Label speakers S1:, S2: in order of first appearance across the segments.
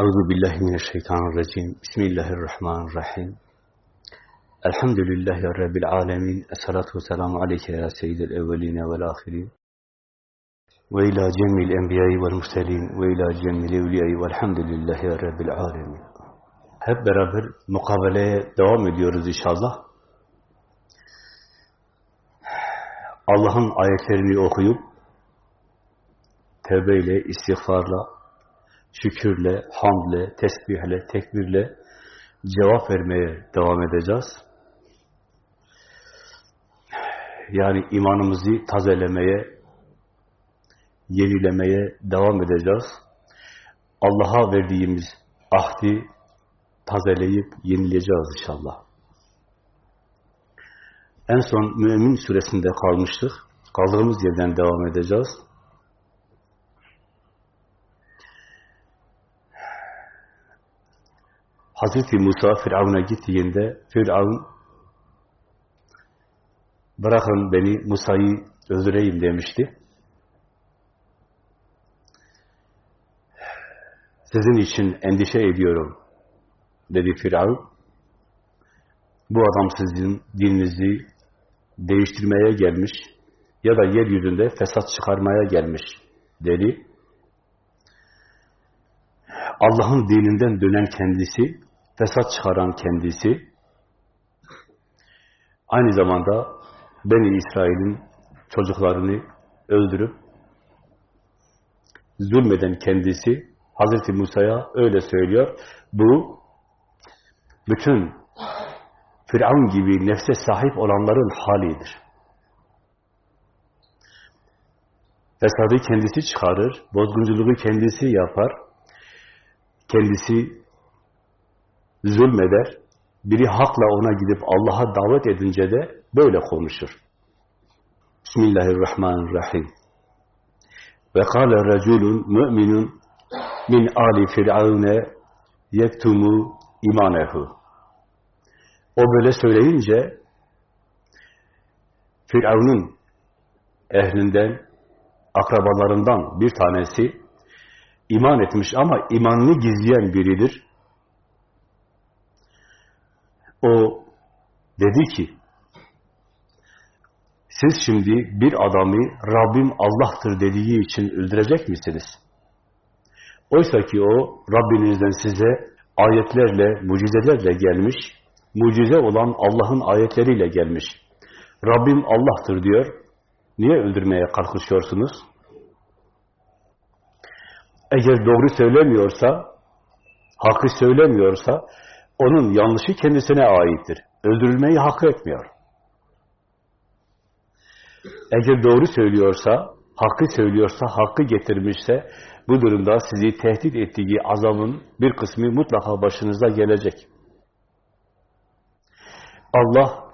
S1: Euzu billahi mineşşeytanirracim. Bismillahirrahmanirrahim. Elhamdülillahi rabbil alamin. Essalatu vesselamu aleyke ya seyyidel evvelin ve'l ahirin. Ve ila cemil enbiya'i ve'l murselin ve ila cemil evliya'i ve'lhamdülillahi rabbil alamin. Hep beraber mukabeleye devam ediyoruz inşallah. Allah'ın ayetlerini okuyup tevbeyle, istiğfarla, şükürle, hamdle, tesbihle, tekbirle cevap vermeye devam edeceğiz. Yani imanımızı tazelemeye, yenilemeye devam edeceğiz. Allah'a verdiğimiz ahdi tazeleyip yenileyeceğiz inşallah. En son Mümin suresinde kalmıştık. Kaldığımız yerden devam edeceğiz. Hazreti Musa Firavun'a gittiğinde Firavun bırakın beni Musa'yı öldüreyim demişti. Sizin için endişe ediyorum dedi Firavun. Bu adam sizin dininizi değiştirmeye gelmiş ya da yeryüzünde fesat çıkarmaya gelmiş dedi. Allah'ın dininden dönen kendisi, fesat çıkaran kendisi, aynı zamanda Beni İsrail'in çocuklarını öldürüp zulmeden kendisi, Hazreti Musa'ya öyle söylüyor. Bu, bütün Firavun gibi nefse sahip olanların halidir. Fesadı kendisi çıkarır, bozgunculuğu kendisi yapar, kendisi zulmeder, biri hakla ona gidip Allah'a davet edince de böyle konuşur. Bismillahirrahmanirrahim. Ve kâle reculun mü'minun min ali firavune yektumu imanehu. O böyle söyleyince Firavun'un ehlinden, akrabalarından bir tanesi iman etmiş ama imanını gizleyen biridir. O dedi ki, siz şimdi bir adamı Rabbim Allah'tır dediği için öldürecek misiniz? Oysa ki o Rabbinizden size ayetlerle, mucizelerle gelmiş, mucize olan Allah'ın ayetleriyle gelmiş. Rabbim Allah'tır diyor. Niye öldürmeye kalkışıyorsunuz? Eğer doğru söylemiyorsa, hakkı söylemiyorsa, onun yanlışı kendisine aittir. Öldürülmeyi hak etmiyor. Eğer doğru söylüyorsa, hakkı söylüyorsa, hakkı getirmişse, bu durumda sizi tehdit ettiği azabın bir kısmı mutlaka başınıza gelecek. Allah,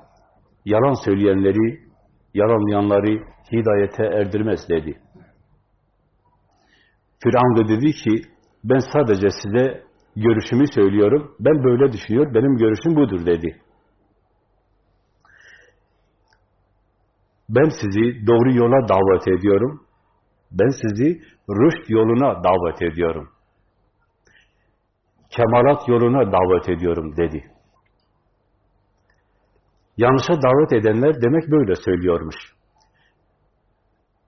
S1: yalan söyleyenleri, yalanlayanları hidayete erdirmez dedi. Firavun da dedi ki, ben sadece size görüşümü söylüyorum, ben böyle düşünüyor, benim görüşüm budur dedi. Ben sizi doğru yola davet ediyorum, ben sizi rüşt yoluna davet ediyorum. Kemalat yoluna davet ediyorum dedi. Yanlışa davet edenler demek böyle söylüyormuş.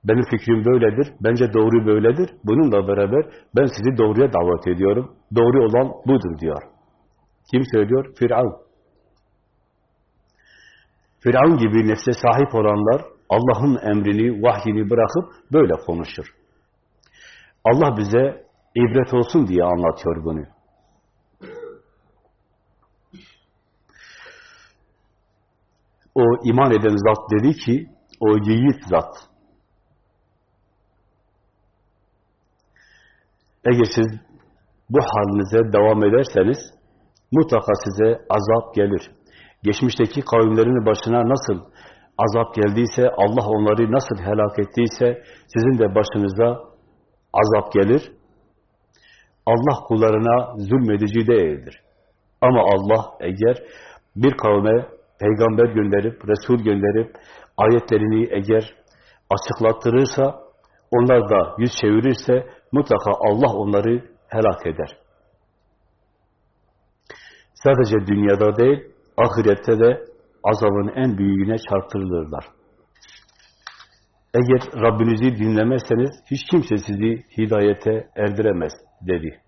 S1: Benim fikrim böyledir, bence doğru böyledir. Bununla beraber ben sizi doğruya davet ediyorum. Doğru olan budur diyor. Kim söylüyor? Firavun. Firavun gibi nefse sahip olanlar Allah'ın emrini, vahyini bırakıp böyle konuşur. Allah bize ibret olsun diye anlatıyor bunu. O iman eden zat dedi ki, o yiğit zat. Eğer siz bu halinize devam ederseniz, mutlaka size azap gelir. Geçmişteki kavimlerin başına nasıl azap geldiyse, Allah onları nasıl helak ettiyse, sizin de başınıza azap gelir. Allah kullarına zulmedici değildir. Ama Allah eğer bir kavme peygamber gönderip, Resul gönderip, ayetlerini eğer açıklattırırsa, onlar da yüz çevirirse, Mutlaka Allah onları helak eder. Sadece dünyada değil, ahirette de azabın en büyüğüne çarptırılırlar. Eğer Rabbinizi dinlemezseniz hiç kimse sizi hidayete erdiremez dedi.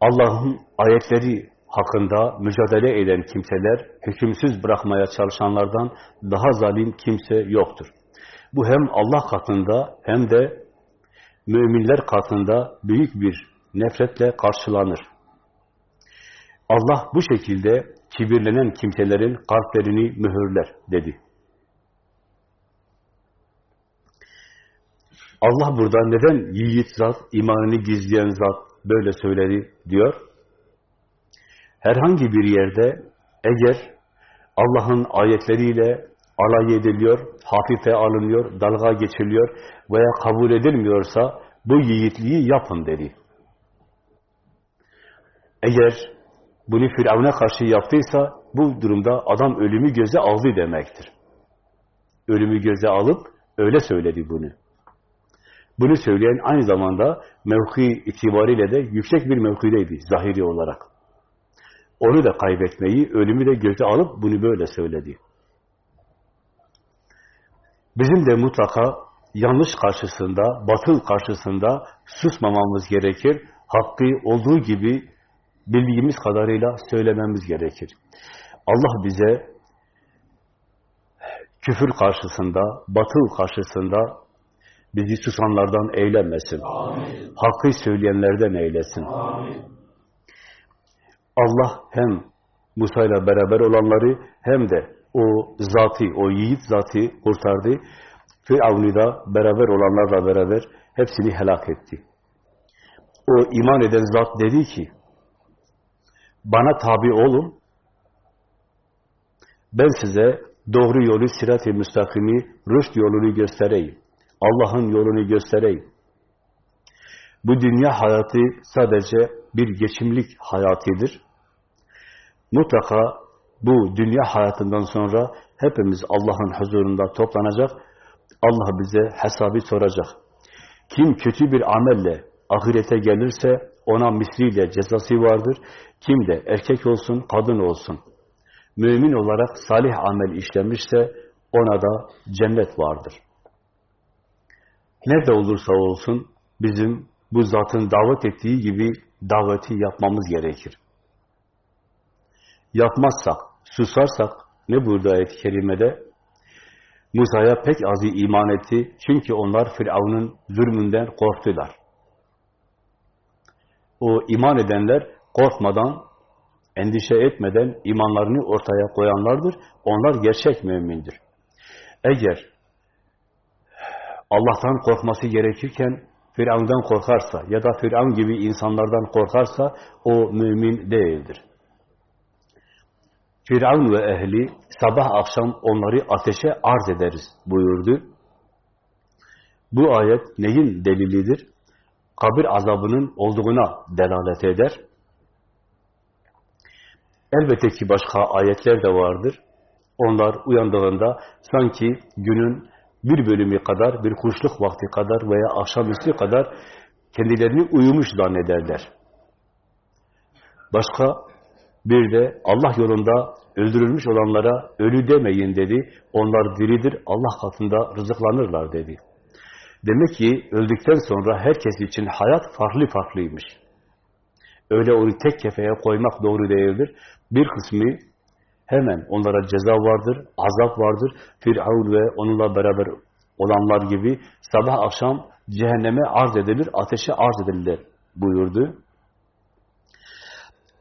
S1: Allah'ın ayetleri hakkında mücadele eden kimseler, hükümsüz bırakmaya çalışanlardan daha zalim kimse yoktur. Bu hem Allah katında hem de müminler katında büyük bir nefretle karşılanır. Allah bu şekilde kibirlenen kimselerin kalplerini mühürler dedi. Allah burada neden yiğit zat, imanını gizleyen zat böyle söyledi diyor. Herhangi bir yerde eğer Allah'ın ayetleriyle alay ediliyor, hafife alınıyor, dalga geçiliyor veya kabul edilmiyorsa bu yiğitliği yapın dedi. Eğer bunu Firavun'a karşı yaptıysa bu durumda adam ölümü göze aldı demektir. Ölümü göze alıp öyle söyledi bunu. Bunu söyleyen aynı zamanda mevki itibariyle de yüksek bir mevkideydi zahiri olarak. Onu da kaybetmeyi, ölümü de göze alıp bunu böyle söyledi. Bizim de mutlaka yanlış karşısında, batıl karşısında susmamamız gerekir. Hakkı olduğu gibi bildiğimiz kadarıyla söylememiz gerekir. Allah bize küfür karşısında, batıl karşısında bizi susanlardan eylemesin. Amin. Hakkı söyleyenlerden eylesin. Amin. Allah hem Musa ile beraber olanları hem de o zatı, o yiğit zatı kurtardı. Firavun'u da beraber olanlarla beraber hepsini helak etti. O iman eden zat dedi ki, bana tabi olun, ben size doğru yolu, sirat-i müstakimi, rüşt yolunu göstereyim. Allah'ın yolunu göstereyim. Bu dünya hayatı sadece bir geçimlik hayatıdır. Mutlaka bu dünya hayatından sonra hepimiz Allah'ın huzurunda toplanacak. Allah bize hesabı soracak. Kim kötü bir amelle ahirete gelirse ona misliyle cezası vardır. Kim de erkek olsun, kadın olsun. Mümin olarak salih amel işlemişse ona da cennet vardır. Nerede olursa olsun bizim bu zatın davet ettiği gibi daveti yapmamız gerekir. Yapmazsak, susarsak, ne burada ayet-i kerimede? Musa'ya pek azı iman etti. Çünkü onlar Firavun'un zulmünden korktular. O iman edenler korkmadan, endişe etmeden imanlarını ortaya koyanlardır. Onlar gerçek mümindir. Eğer Allah'tan korkması gerekirken Firavun'dan korkarsa ya da Firavun gibi insanlardan korkarsa o mümin değildir. Firavun ve ehli sabah akşam onları ateşe arz ederiz buyurdu. Bu ayet neyin delilidir? Kabir azabının olduğuna delalet eder. Elbette ki başka ayetler de vardır. Onlar uyandığında sanki günün bir bölümü kadar, bir kuşluk vakti kadar veya akşamüstü kadar kendilerini uyumuş zannederler. Başka bir de Allah yolunda öldürülmüş olanlara ölü demeyin dedi. Onlar diridir, Allah katında rızıklanırlar dedi. Demek ki öldükten sonra herkes için hayat farklı farklıymış. Öyle onu tek kefeye koymak doğru değildir. Bir kısmı hemen onlara ceza vardır, azap vardır. Firavun ve onunla beraber olanlar gibi sabah akşam cehenneme arz edilir, ateşe arz edilir buyurdu.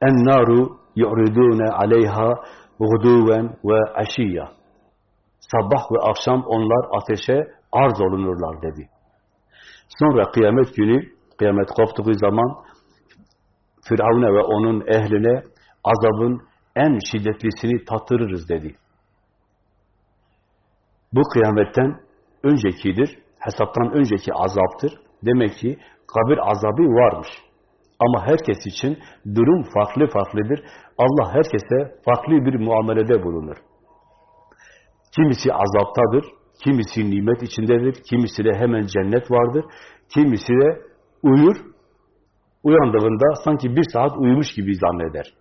S1: En-naru yu'ridune aleyha guduven ve aşiyya. Sabah ve akşam onlar ateşe arz olunurlar dedi. Sonra kıyamet günü, kıyamet koptuğu zaman Firavun'a ve onun ehline azabın en şiddetlisini tattırırız dedi. Bu kıyametten öncekidir, hesaptan önceki azaptır. Demek ki kabir azabı varmış. Ama herkes için durum farklı farklıdır. Allah herkese farklı bir muamelede bulunur. Kimisi azaptadır, kimisi nimet içindedir, kimisi de hemen cennet vardır, kimisi de uyur, uyandığında sanki bir saat uyumuş gibi zanneder.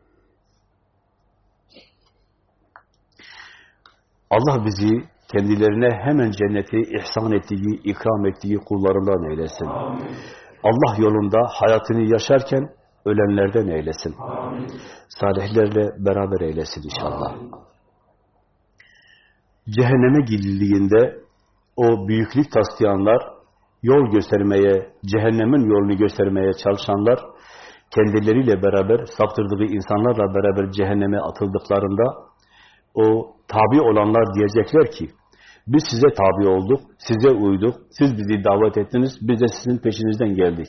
S1: Allah bizi kendilerine hemen cenneti ihsan ettiği, ikram ettiği kullarından eylesin. Amin. Allah yolunda hayatını yaşarken ölenlerden eylesin. Amin. Salihlerle beraber eylesin inşallah. Amin. Cehenneme gidildiğinde o büyüklük taslayanlar, yol göstermeye, cehennemin yolunu göstermeye çalışanlar, kendileriyle beraber, saptırdığı insanlarla beraber cehenneme atıldıklarında, o tabi olanlar diyecekler ki, biz size tabi olduk, size uyduk, siz bizi davet ettiniz, biz de sizin peşinizden geldik.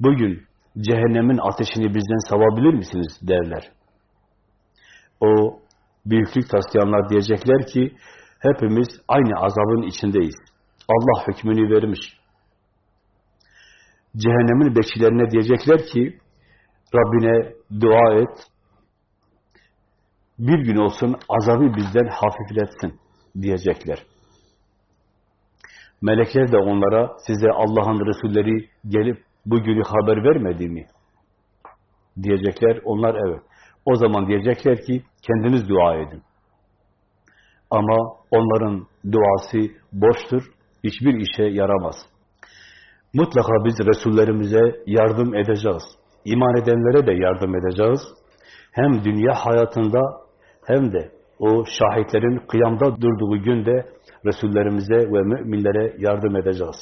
S1: Bugün cehennemin ateşini bizden savabilir misiniz derler. O büyüklük taslayanlar diyecekler ki, hepimiz aynı azabın içindeyiz. Allah hükmünü vermiş. Cehennemin bekçilerine diyecekler ki, Rabbine dua et, bir gün olsun azabı bizden hafifletsin diyecekler. Melekler de onlara size Allah'ın Resulleri gelip bu günü haber vermedi mi? Diyecekler. Onlar evet. O zaman diyecekler ki kendiniz dua edin. Ama onların duası boştur. Hiçbir işe yaramaz. Mutlaka biz Resullerimize yardım edeceğiz. İman edenlere de yardım edeceğiz. Hem dünya hayatında hem de o şahitlerin kıyamda durduğu günde Resullerimize ve müminlere yardım edeceğiz.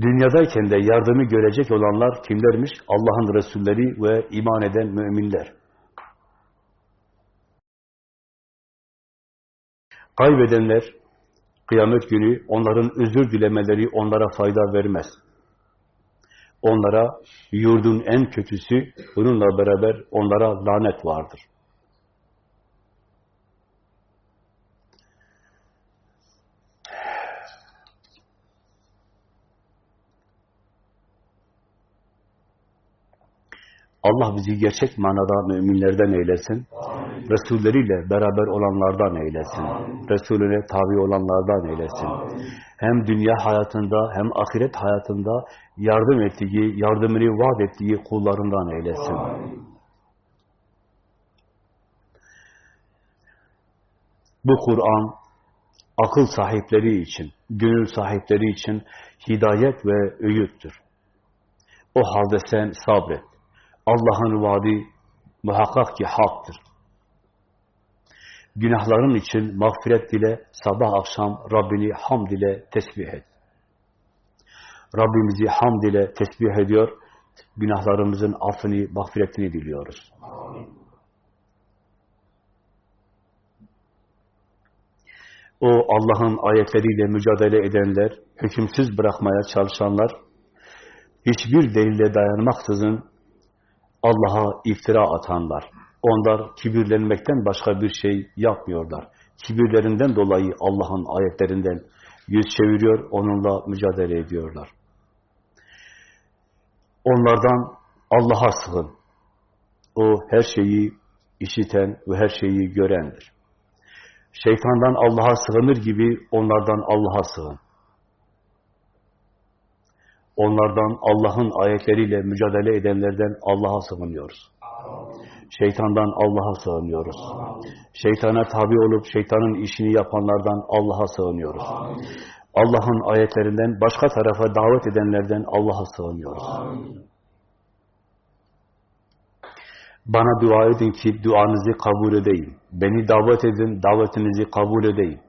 S1: Dünyadayken de yardımı görecek olanlar kimlermiş? Allah'ın Resulleri ve iman eden müminler. Kaybedenler, kıyamet günü onların özür dilemeleri onlara fayda vermez. Onlara yurdun en kötüsü, bununla beraber onlara lanet vardır. Allah bizi gerçek manada müminlerden eylesin. Amin. Resulleriyle beraber olanlardan eylesin. Amin. Resulüne tabi olanlardan eylesin. Amin. Hem dünya hayatında hem ahiret hayatında yardım ettiği, yardımını vaat ettiği kullarından eylesin. Amin. Bu Kur'an akıl sahipleri için, gönül sahipleri için hidayet ve öğüttür. O halde sen sabret. Allah'ın vaadi muhakkak ki haktır. Günahların için mağfiret dile, sabah akşam Rabbini hamd ile tesbih et. Rabbimizi hamd ile tesbih ediyor, günahlarımızın affını, mağfiretini diliyoruz. O Allah'ın ayetleriyle mücadele edenler, hükümsüz bırakmaya çalışanlar, hiçbir delile dayanmaksızın Allah'a iftira atanlar. Onlar kibirlenmekten başka bir şey yapmıyorlar. Kibirlerinden dolayı Allah'ın ayetlerinden yüz çeviriyor, onunla mücadele ediyorlar. Onlardan Allah'a sığın. O her şeyi işiten ve her şeyi görendir. Şeytandan Allah'a sığınır gibi onlardan Allah'a sığın. Onlardan Allah'ın ayetleriyle mücadele edenlerden Allah'a sığınıyoruz. Şeytandan Allah'a sığınıyoruz. Şeytana tabi olup şeytanın işini yapanlardan Allah'a sığınıyoruz. Allah'ın ayetlerinden başka tarafa davet edenlerden Allah'a sığınıyoruz. Bana dua edin ki duanızı kabul edeyim. Beni davet edin, davetinizi kabul edeyim.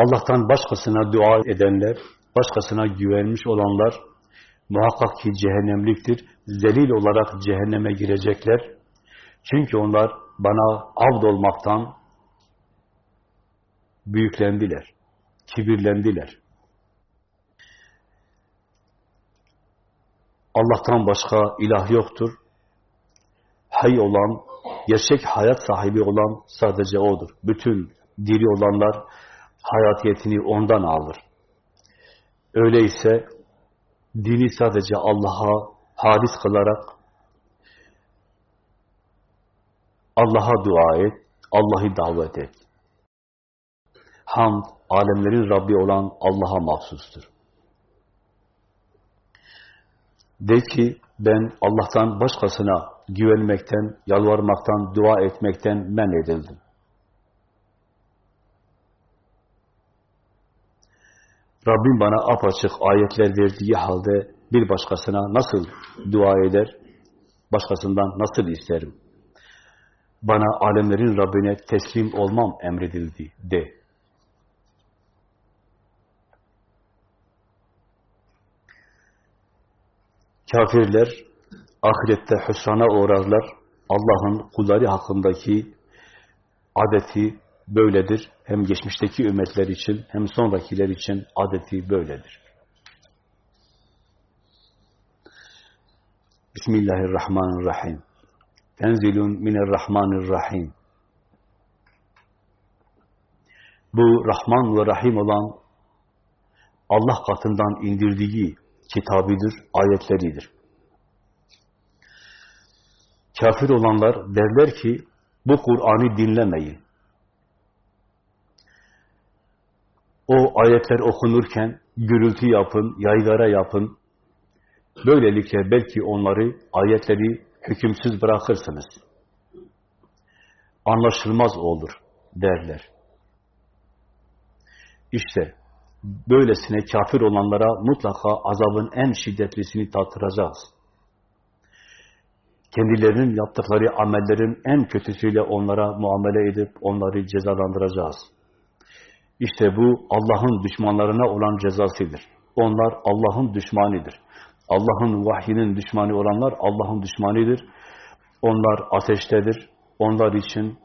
S1: Allah'tan başkasına dua edenler, başkasına güvenmiş olanlar muhakkak ki cehennemliktir. Zelil olarak cehenneme girecekler. Çünkü onlar bana avd olmaktan büyüklendiler, kibirlendiler. Allah'tan başka ilah yoktur. Hay olan, gerçek hayat sahibi olan sadece O'dur. Bütün diri olanlar hayatiyetini ondan alır. Öyleyse dini sadece Allah'a hadis kılarak, Allah'a dua et, Allah'ı davet et. Hamd, alemlerin Rabbi olan Allah'a mahsustur. De ki, ben Allah'tan başkasına güvenmekten, yalvarmaktan, dua etmekten men edildim. Rabbim bana apaçık ayetler verdiği halde bir başkasına nasıl dua eder, başkasından nasıl isterim? Bana alemlerin Rabbine teslim olmam emredildi de. Kafirler ahirette hüsrana uğrarlar. Allah'ın kulları hakkındaki adeti böyledir. Hem geçmişteki ümmetler için hem sonrakiler için adeti böyledir. Bismillahirrahmanirrahim. Tenzilun minirrahmanirrahim. Bu Rahman ve Rahim olan Allah katından indirdiği kitabidir, ayetleridir. Kafir olanlar derler ki, bu Kur'an'ı dinlemeyin. O ayetler okunurken gürültü yapın, yaygara yapın. Böylelikle belki onları, ayetleri hükümsüz bırakırsınız. Anlaşılmaz olur derler. İşte böylesine kafir olanlara mutlaka azabın en şiddetlisini tattıracağız. Kendilerinin yaptıkları amellerin en kötüsüyle onlara muamele edip onları cezalandıracağız. İşte bu Allah'ın düşmanlarına olan cezasıdır. Onlar Allah'ın düşmanıdır. Allah'ın vahyinin düşmanı olanlar Allah'ın düşmanıdır. Onlar ateştedir. Onlar için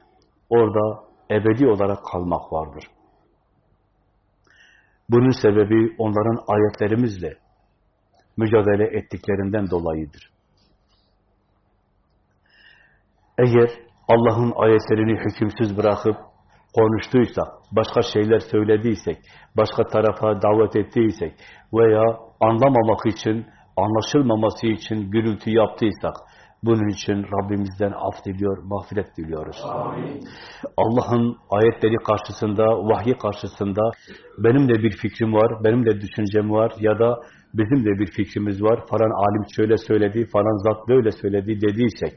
S1: orada ebedi olarak kalmak vardır. Bunun sebebi onların ayetlerimizle mücadele ettiklerinden dolayıdır. Eğer Allah'ın ayetlerini hükümsüz bırakıp konuştuysak, başka şeyler söylediysek, başka tarafa davet ettiysek veya anlamamak için, anlaşılmaması için gürültü yaptıysak, bunun için Rabbimizden af diliyor, mağfiret diliyoruz. Allah'ın ayetleri karşısında, vahyi karşısında benim de bir fikrim var, benim de düşüncem var ya da bizim de bir fikrimiz var, falan alim şöyle söyledi, falan zat böyle söyledi dediysek,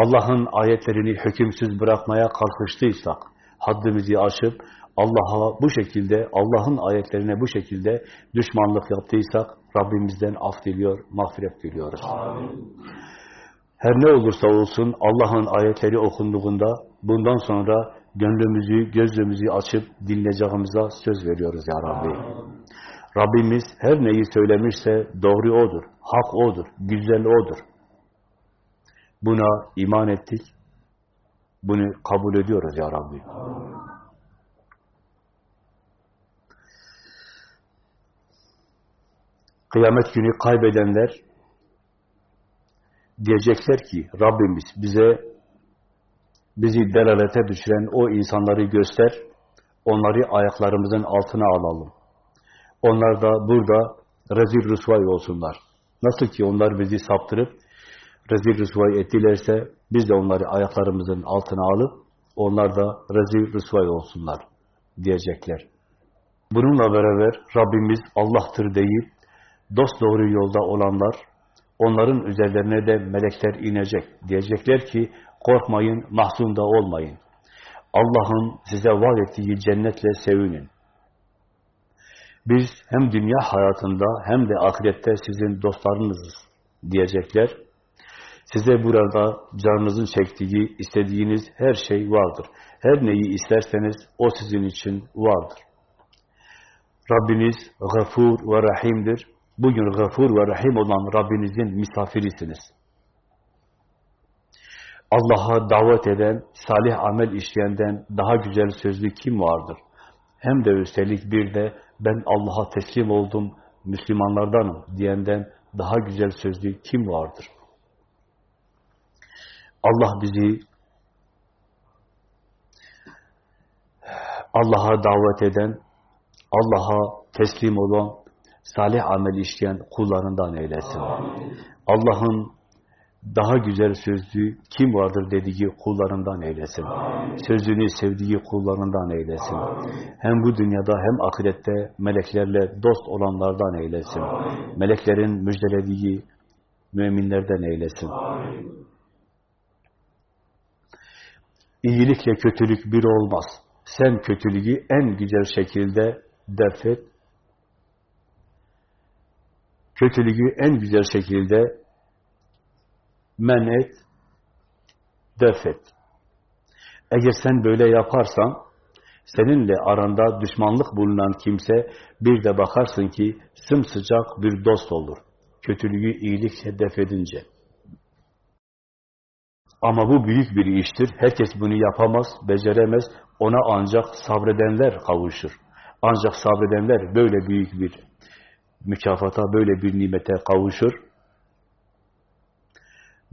S1: Allah'ın ayetlerini hükümsüz bırakmaya kalkıştıysak, haddimizi aşıp Allah'a bu şekilde, Allah'ın ayetlerine bu şekilde düşmanlık yaptıysak, Rabbimizden af diliyor, mağfiret diliyoruz. Amin. Her ne olursa olsun Allah'ın ayetleri okunduğunda bundan sonra gönlümüzü, gözümüzü açıp dinleyeceğimize söz veriyoruz ya Rabbi. Amin. Rabbimiz her neyi söylemişse doğru O'dur, hak O'dur, güzel O'dur. Buna iman ettik. Bunu kabul ediyoruz ya Rabbi. Kıyamet günü kaybedenler diyecekler ki Rabbimiz bize bizi delalete düşüren o insanları göster, onları ayaklarımızın altına alalım. Onlar da burada rezil rüsvay olsunlar. Nasıl ki onlar bizi saptırıp rezil rüsvay ettilerse biz de onları ayaklarımızın altına alıp onlar da rezil rüsvay olsunlar diyecekler. Bununla beraber Rabbimiz Allah'tır deyip dost doğru yolda olanlar onların üzerlerine de melekler inecek. Diyecekler ki korkmayın, mahzun da olmayın. Allah'ın size vaat ettiği cennetle sevinin. Biz hem dünya hayatında hem de ahirette sizin dostlarınızız diyecekler. Size burada canınızın çektiği, istediğiniz her şey vardır. Her neyi isterseniz o sizin için vardır. Rabbiniz gafur ve rahimdir. Bugün gafur ve rahim olan Rabbinizin misafirisiniz. Allah'a davet eden, salih amel işleyenden daha güzel sözlü kim vardır? Hem de üstelik bir de ben Allah'a teslim oldum, Müslümanlardanım diyenden daha güzel sözlü kim vardır? Allah bizi Allah'a davet eden, Allah'a teslim olan, salih amel işleyen kullarından eylesin. Allah'ın daha güzel sözlü kim vardır dediği kullarından eylesin. Sözünü sevdiği kullarından eylesin. Hem bu dünyada hem ahirette meleklerle dost olanlardan eylesin. Meleklerin müjdelediği müminlerden eylesin. İyilikle kötülük bir olmaz. Sen kötülüğü en güzel şekilde defet. Kötülüğü en güzel şekilde men et, def et. Eğer sen böyle yaparsan, seninle aranda düşmanlık bulunan kimse bir de bakarsın ki sımsıcak bir dost olur. Kötülüğü iyilikle def edince. Ama bu büyük bir iştir. Herkes bunu yapamaz, beceremez. Ona ancak sabredenler kavuşur. Ancak sabredenler böyle büyük bir mükafata, böyle bir nimete kavuşur.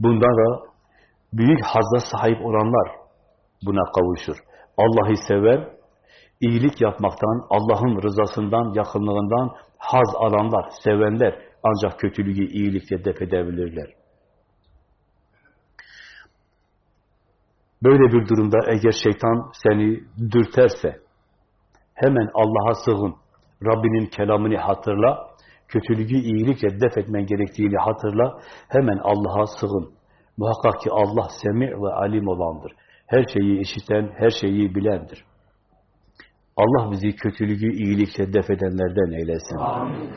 S1: Bundan da büyük hazza sahip olanlar buna kavuşur. Allah'ı sever, iyilik yapmaktan, Allah'ın rızasından, yakınlığından haz alanlar, sevenler ancak kötülüğü iyilikle def edebilirler. Böyle bir durumda eğer şeytan seni dürterse hemen Allah'a sığın. Rabbinin kelamını hatırla. Kötülüğü iyilikle def etmen gerektiğini hatırla. Hemen Allah'a sığın. Muhakkak ki Allah semi ve alim olandır. Her şeyi işiten, her şeyi bilendir. Allah bizi kötülüğü iyilikle def edenlerden eylesin. Amin.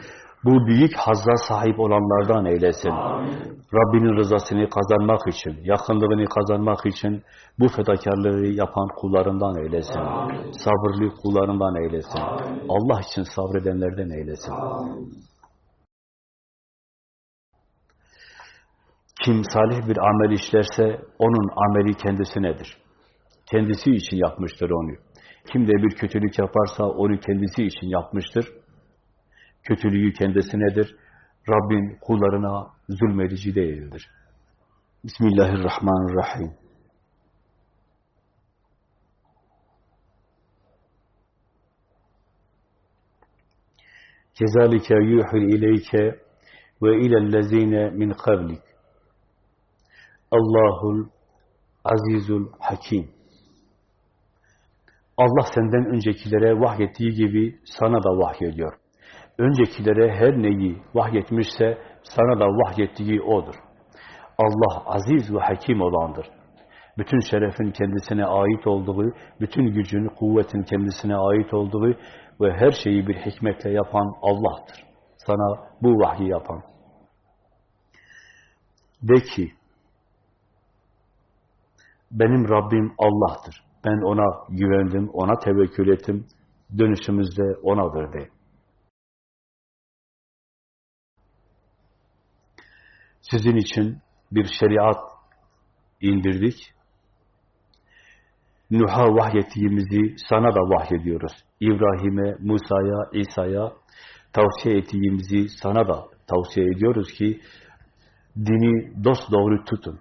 S1: Bu büyük hazza sahip olanlardan eylesin. Amin. Rabbinin rızasını kazanmak için, yakınlığını kazanmak için bu fedakarlığı yapan kullarından eylesin. Amin. Sabırlı kullarından eylesin. Amin. Allah için sabredenlerden eylesin. Amin. Kim salih bir amel işlerse onun ameli kendisinedir. Kendisi için yapmıştır onu. Kim de bir kötülük yaparsa onu kendisi için yapmıştır. Kötülüğü kendisinedir. Rabbin kullarına zulmedici değildir. Bismillahirrahmanirrahim. Kezalike yuhil ileyke ve ilellezine min kavlik. Allahul Azizul Hakim. Allah senden öncekilere vahyettiği gibi sana da vahyediyor. Öncekilere her neyi vahyetmişse sana da vahyettiği O'dur. Allah aziz ve hakim olandır. Bütün şerefin kendisine ait olduğu, bütün gücün, kuvvetin kendisine ait olduğu ve her şeyi bir hikmetle yapan Allah'tır. Sana bu vahyi yapan. De ki, benim Rabbim Allah'tır. Ben ona güvendim, ona tevekkül ettim. Dönüşümüz de onadır de. Sizin için bir şeriat indirdik. Nuh'a vahyettiğimizi sana da vahyediyoruz. İbrahim'e, Musa'ya, İsa'ya tavsiye ettiğimizi sana da tavsiye ediyoruz ki dini dost doğru tutun.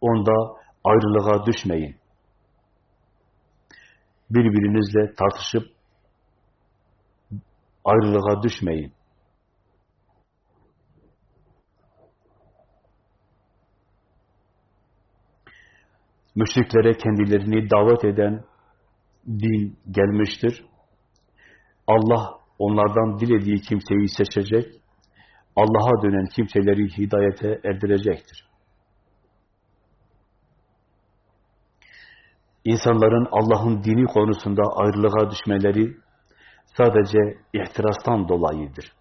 S1: Onda ayrılığa düşmeyin. Birbirinizle tartışıp ayrılığa düşmeyin. Müşriklere kendilerini davet eden din gelmiştir. Allah onlardan dilediği kimseyi seçecek, Allah'a dönen kimseleri hidayete erdirecektir. İnsanların Allah'ın dini konusunda ayrılığa düşmeleri sadece ihtirastan dolayıdır.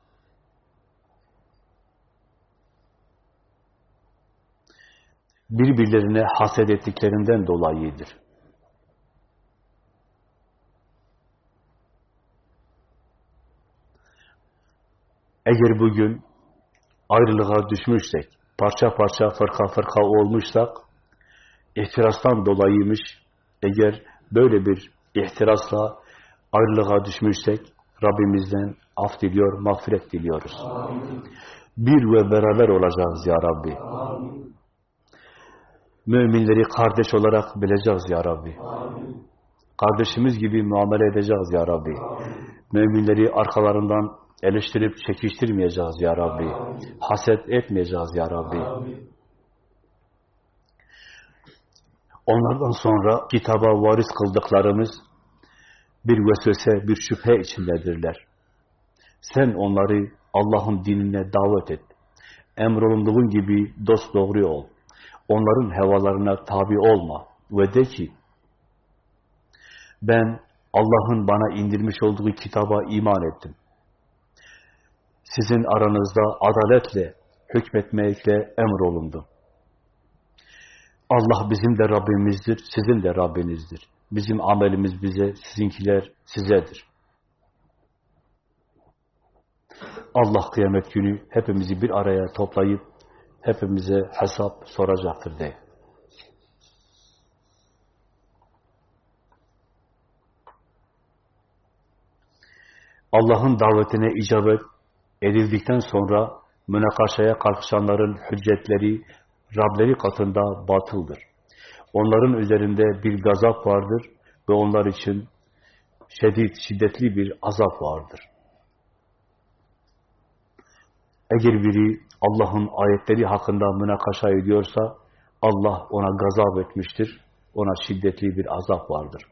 S1: Birbirlerine haset ettiklerinden dolayıdır. Eğer bugün ayrılığa düşmüşsek, parça parça, fırka fırka olmuşsak, ihtirastan dolayıymış, eğer böyle bir ihtirasla ayrılığa düşmüşsek Rabbimizden af diliyor, mağfiret diliyoruz. Amin. Bir ve beraber olacağız ya Rabbi. Amin. Müminleri kardeş olarak bileceğiz ya Rabbi. Amin. Kardeşimiz gibi muamele edeceğiz ya Rabbi. Amin. Müminleri arkalarından eleştirip çekiştirmeyeceğiz ya Rabbi. Amin. Haset etmeyeceğiz ya Rabbi. Amin. Onlardan sonra kitaba varis kıldıklarımız bir vesvese, bir şüphe içindedirler. Sen onları Allah'ın dinine davet et. Emrolunduğun gibi dost doğru ol. Onların hevalarına tabi olma. Ve de ki, ben Allah'ın bana indirmiş olduğu kitaba iman ettim. Sizin aranızda adaletle, hükmetmekle emrolundu. Allah bizim de Rabbimizdir, sizin de Rabbinizdir. Bizim amelimiz bize, sizinkiler sizedir. Allah kıyamet günü hepimizi bir araya toplayıp hepimize hesap soracaktır de. Allah'ın davetine icabet edildikten sonra münakaşaya kalkışanların hüccetleri Rableri katında batıldır. Onların üzerinde bir gazap vardır ve onlar için şiddet, şiddetli bir azap vardır. Eğer biri Allah'ın ayetleri hakkında münakaşa ediyorsa Allah ona gazap etmiştir. Ona şiddetli bir azap vardır.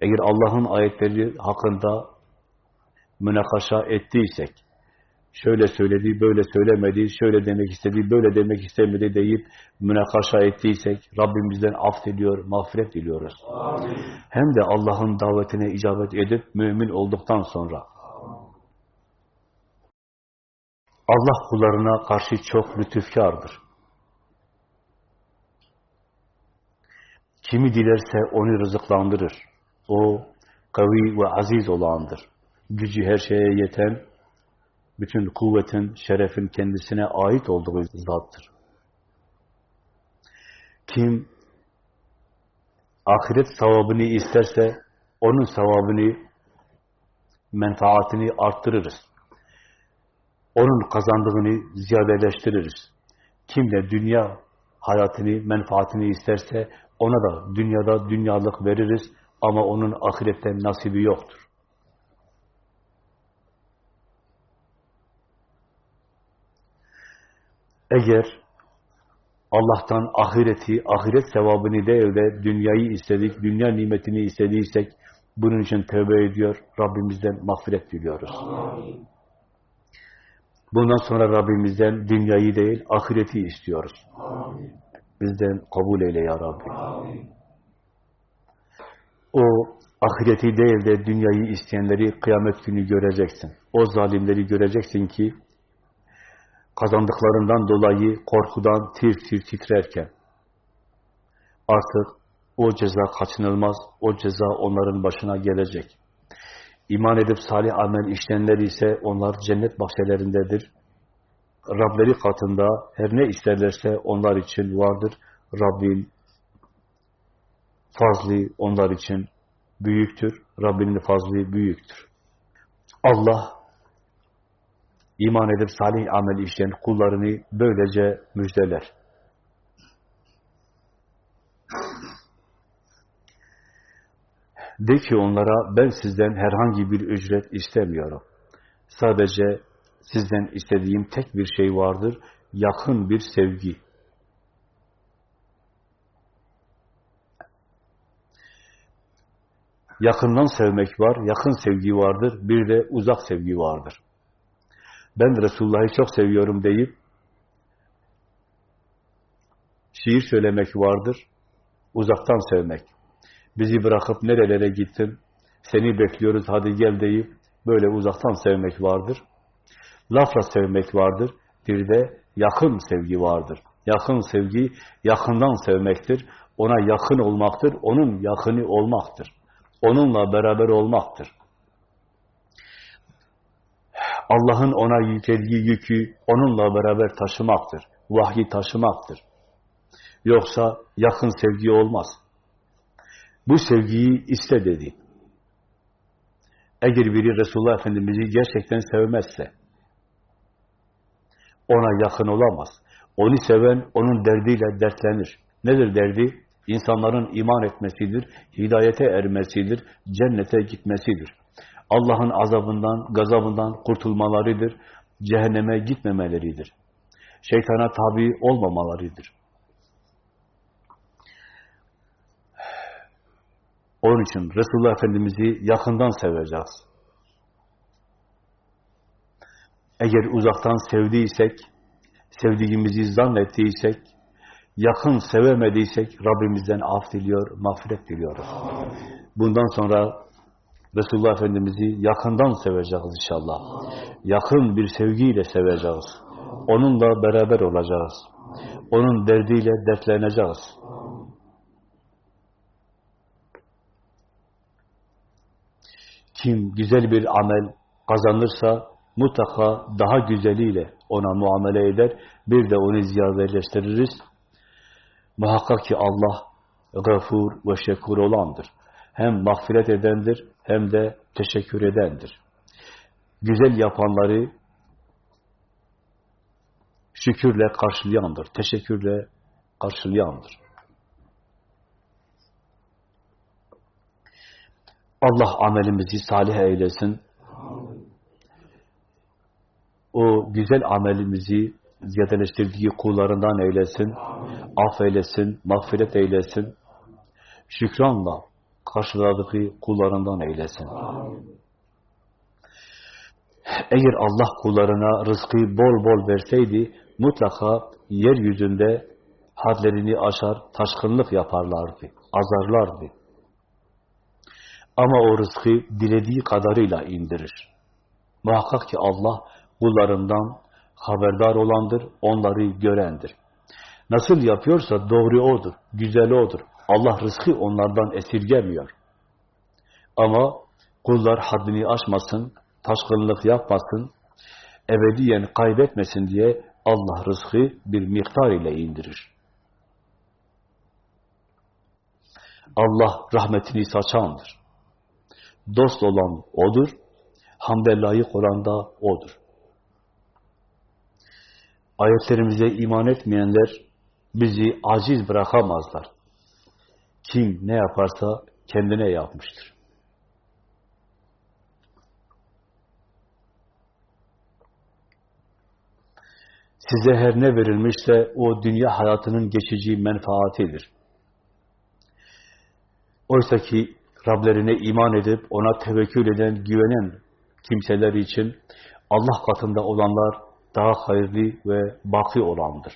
S1: Eğer Allah'ın ayetleri hakkında münakaşa ettiysek, şöyle söyledi, böyle söylemedi, şöyle demek istedi, böyle demek istemedi deyip münakaşa ettiysek Rabbimizden af diliyor, mağfiret diliyoruz. Amin. Hem de Allah'ın davetine icabet edip mümin olduktan sonra Allah kullarına karşı çok lütufkardır. Kimi dilerse onu rızıklandırır. O kavi ve aziz olandır. Gücü her şeye yeten, bütün kuvvetin, şerefin kendisine ait olduğu zattır. Kim ahiret savabını isterse onun savabını, menfaatini arttırırız. Onun kazandığını ziyadeleştiririz. Kim de dünya hayatını, menfaatini isterse ona da dünyada dünyalık veririz ama onun ahiretten nasibi yoktur. Eğer Allah'tan ahireti, ahiret sevabını değil de dünyayı istedik, dünya nimetini istediysek bunun için tövbe ediyor, Rabbimizden mağfiret diliyoruz. Amin. Bundan sonra Rabbimizden dünyayı değil, ahireti istiyoruz. Amin. Bizden kabul eyle ya Rabbi. Amin. O ahireti değil de dünyayı isteyenleri kıyamet günü göreceksin. O zalimleri göreceksin ki kazandıklarından dolayı korkudan tir tir titrerken artık o ceza kaçınılmaz, o ceza onların başına gelecek. İman edip salih amel işleyenler ise onlar cennet bahçelerindedir. Rableri katında her ne isterlerse onlar için vardır. Rabbin fazlı onlar için büyüktür. Rabbinin fazlı büyüktür. Allah iman edip salih amel işleyen kullarını böylece müjdeler. De ki onlara ben sizden herhangi bir ücret istemiyorum. Sadece sizden istediğim tek bir şey vardır. Yakın bir sevgi. Yakından sevmek var, yakın sevgi vardır. Bir de uzak sevgi vardır. Ben Resulullah'ı çok seviyorum deyip şiir söylemek vardır. Uzaktan sevmek. Bizi bırakıp nerelere gittin? Seni bekliyoruz hadi gel deyip böyle uzaktan sevmek vardır. Lafla sevmek vardır. Bir de yakın sevgi vardır. Yakın sevgi yakından sevmektir. Ona yakın olmaktır. Onun yakını olmaktır. Onunla beraber olmaktır. Allah'ın ona yüklediği yükü onunla beraber taşımaktır. Vahyi taşımaktır. Yoksa yakın sevgi olmaz. Bu sevgiyi iste dedi. Eğer biri Resulullah Efendimiz'i gerçekten sevmezse, ona yakın olamaz. Onu seven, onun derdiyle dertlenir. Nedir derdi? İnsanların iman etmesidir, hidayete ermesidir, cennete gitmesidir. Allah'ın azabından, gazabından kurtulmalarıdır, cehenneme gitmemeleridir. Şeytana tabi olmamalarıdır. Onun için Resulullah Efendimiz'i yakından seveceğiz. Eğer uzaktan sevdiysek, sevdiğimizi zannettiysek, yakın sevemediysek Rabbimizden af diliyor, mağfiret diliyoruz. Bundan sonra Resulullah Efendimiz'i yakından seveceğiz inşallah. Yakın bir sevgiyle seveceğiz. Onunla beraber olacağız. Onun derdiyle dertleneceğiz. Kim güzel bir amel kazanırsa mutlaka daha güzeliyle ona muamele eder. Bir de onu ziyadeleştiririz. Muhakkak ki Allah gafur ve şekur olandır. Hem mağfiret edendir hem de teşekkür edendir. Güzel yapanları şükürle karşılayandır, teşekkürle karşılayandır. Allah amelimizi salih eylesin. O güzel amelimizi ziyadeleştirdiği kullarından eylesin. Affeylesin, mağfiret eylesin. Şükranla karşıladığı kullarından eylesin. Eğer Allah kullarına rızkı bol bol verseydi mutlaka yeryüzünde hadlerini aşar, taşkınlık yaparlardı, azarlardı. Ama o rızkı dilediği kadarıyla indirir. Muhakkak ki Allah kullarından haberdar olandır, onları görendir. Nasıl yapıyorsa doğru odur, güzel odur. Allah rızkı onlardan esirgemiyor. Ama kullar haddini aşmasın, taşkınlık yapmasın, ebediyen kaybetmesin diye Allah rızkı bir miktar ile indirir. Allah rahmetini saçandır. Dost olan O'dur, hamde layık olan da O'dur. Ayetlerimize iman etmeyenler bizi aciz bırakamazlar. Kim ne yaparsa kendine yapmıştır. Size her ne verilmişse o dünya hayatının geçici menfaatidir. Oysa ki Rablerine iman edip ona tevekkül eden, güvenen kimseler için Allah katında olanlar daha hayırlı ve baki olandır.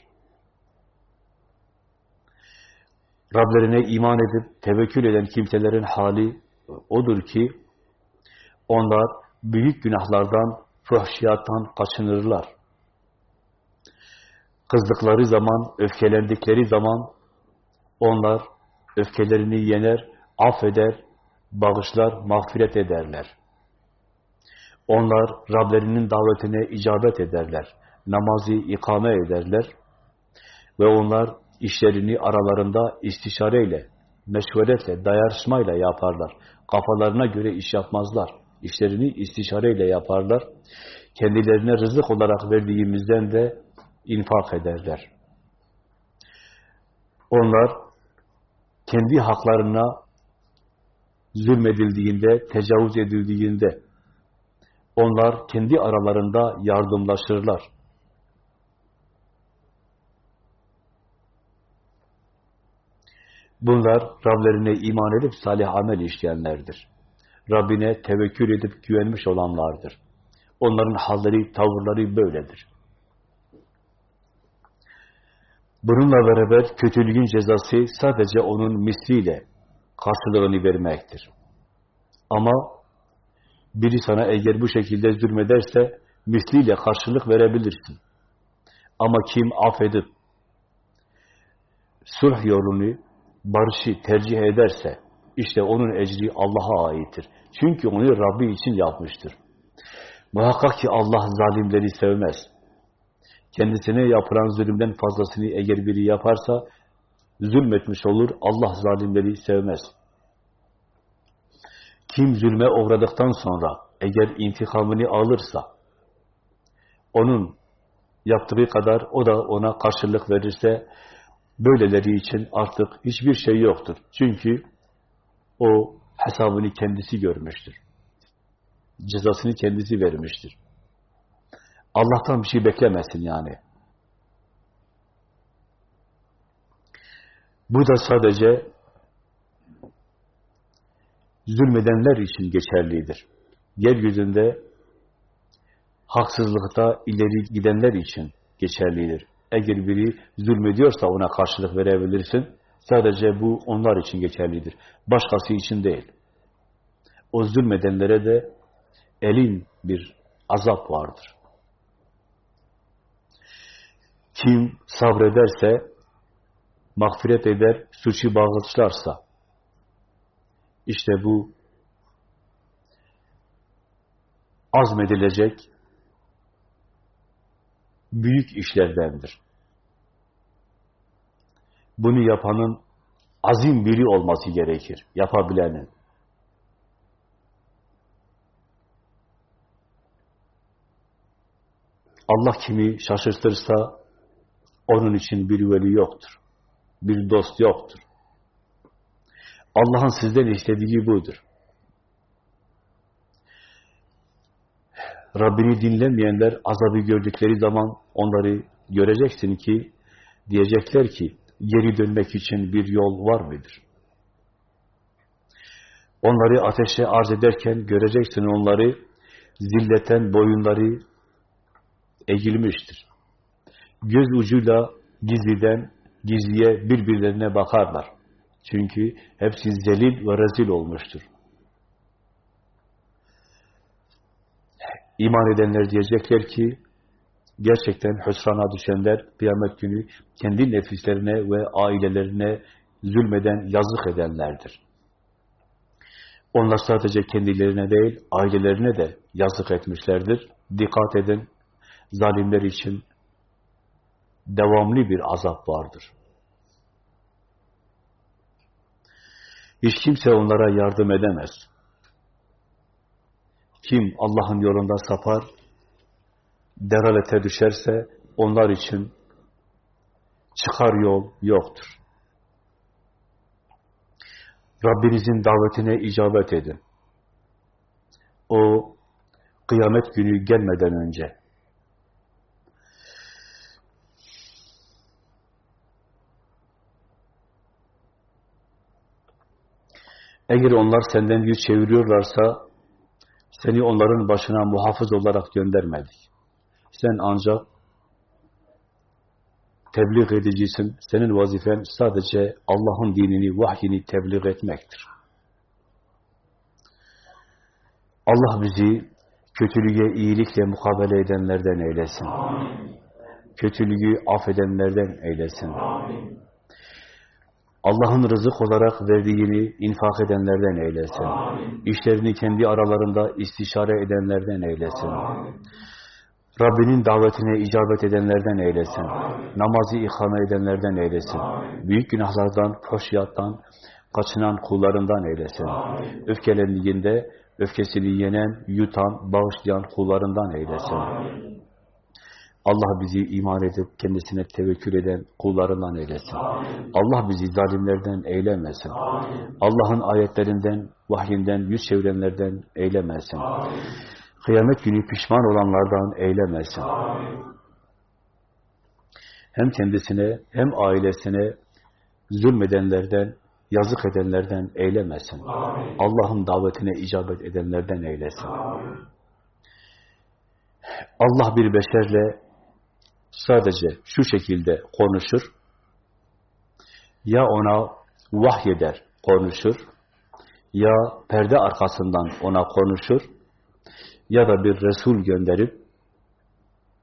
S1: Rablerine iman edip tevekkül eden kimselerin hali odur ki onlar büyük günahlardan, fuhşiyattan kaçınırlar. Kızdıkları zaman, öfkelendikleri zaman onlar öfkelerini yener, affeder, bağışlar, mağfiret ederler. Onlar Rablerinin davetine icabet ederler. Namazı ikame ederler. Ve onlar işlerini aralarında istişareyle, meşveretle, dayarışmayla yaparlar. Kafalarına göre iş yapmazlar. İşlerini istişareyle yaparlar. Kendilerine rızık olarak verdiğimizden de infak ederler. Onlar kendi haklarına zulmedildiğinde, tecavüz edildiğinde onlar kendi aralarında yardımlaşırlar. Bunlar Rablerine iman edip salih amel işleyenlerdir. Rabbine tevekkül edip güvenmiş olanlardır. Onların halleri, tavırları böyledir. Bununla beraber kötülüğün cezası sadece onun misliyle karşılığını vermektir. Ama biri sana eğer bu şekilde zulmederse misliyle karşılık verebilirsin. Ama kim affedip sulh yolunu, barışı tercih ederse işte onun ecri Allah'a aittir. Çünkü onu Rabbi için yapmıştır. Muhakkak ki Allah zalimleri sevmez. Kendisine yapılan zulümden fazlasını eğer biri yaparsa zulmetmiş olur. Allah zalimleri sevmez. Kim zulme uğradıktan sonra eğer intikamını alırsa onun yaptığı kadar o da ona karşılık verirse böyleleri için artık hiçbir şey yoktur. Çünkü o hesabını kendisi görmüştür. Cezasını kendisi vermiştir. Allah'tan bir şey beklemesin yani. Bu da sadece zulmedenler için geçerlidir. Yeryüzünde haksızlıkta ileri gidenler için geçerlidir. Eğer biri zulmediyorsa ona karşılık verebilirsin. Sadece bu onlar için geçerlidir. Başkası için değil. O zulmedenlere de elin bir azap vardır. Kim sabrederse, mağfiret eder, suçu bağışlarsa, işte bu azmedilecek büyük işlerdendir. Bunu yapanın azim biri olması gerekir, yapabilenin. Allah kimi şaşırtırsa onun için bir veli yoktur. Bir dost yoktur. Allah'ın sizden istediği budur. Rabbini dinlemeyenler azabı gördükleri zaman onları göreceksin ki diyecekler ki geri dönmek için bir yol var mıdır? Onları ateşe arz ederken göreceksin onları zilleten boyunları eğilmiştir. Göz ucuyla gizliden gizliye birbirlerine bakarlar. Çünkü hepsi zelil ve rezil olmuştur. İman edenler diyecekler ki gerçekten hüsrana düşenler kıyamet günü kendi nefislerine ve ailelerine zulmeden, yazık edenlerdir. Onlar sadece kendilerine değil, ailelerine de yazık etmişlerdir. Dikkat edin, zalimler için devamlı bir azap vardır. Hiç kimse onlara yardım edemez. Kim Allah'ın yolunda sapar, deralete düşerse onlar için çıkar yol yoktur. Rabbinizin davetine icabet edin. O kıyamet günü gelmeden önce Eğer onlar senden yüz çeviriyorlarsa seni onların başına muhafız olarak göndermedik. Sen ancak tebliğ edicisin. Senin vazifen sadece Allah'ın dinini, vahyini tebliğ etmektir. Allah bizi kötülüğe iyilikle mukabele edenlerden eylesin. Amin. Kötülüğü affedenlerden eylesin. Amin. Allah'ın rızık olarak verdiğini infak edenlerden eylesin. Amin. İşlerini kendi aralarında istişare edenlerden eylesin. Amin. Rabbinin davetine icabet edenlerden eylesin. Amin. Namazı ikame edenlerden eylesin. Amin. Büyük günahlardan, foşyattan, kaçınan kullarından eylesin. Amin. Öfkelendiğinde öfkesini yenen, yutan, bağışlayan kullarından eylesin. Amin. Allah bizi iman edip kendisine tevekkül eden kullarından eylesin. Amin. Allah bizi zalimlerden eylemesin. Allah'ın ayetlerinden, vahyinden, yüz çevrenlerden eylemesin. Kıyamet günü pişman olanlardan eylemesin. Hem kendisine hem ailesine zulmedenlerden, yazık edenlerden eylemesin. Allah'ın davetine icabet edenlerden eylesin. Amin. Allah bir beşerle sadece şu şekilde konuşur, ya ona vahyeder, konuşur, ya perde arkasından ona konuşur, ya da bir Resul gönderip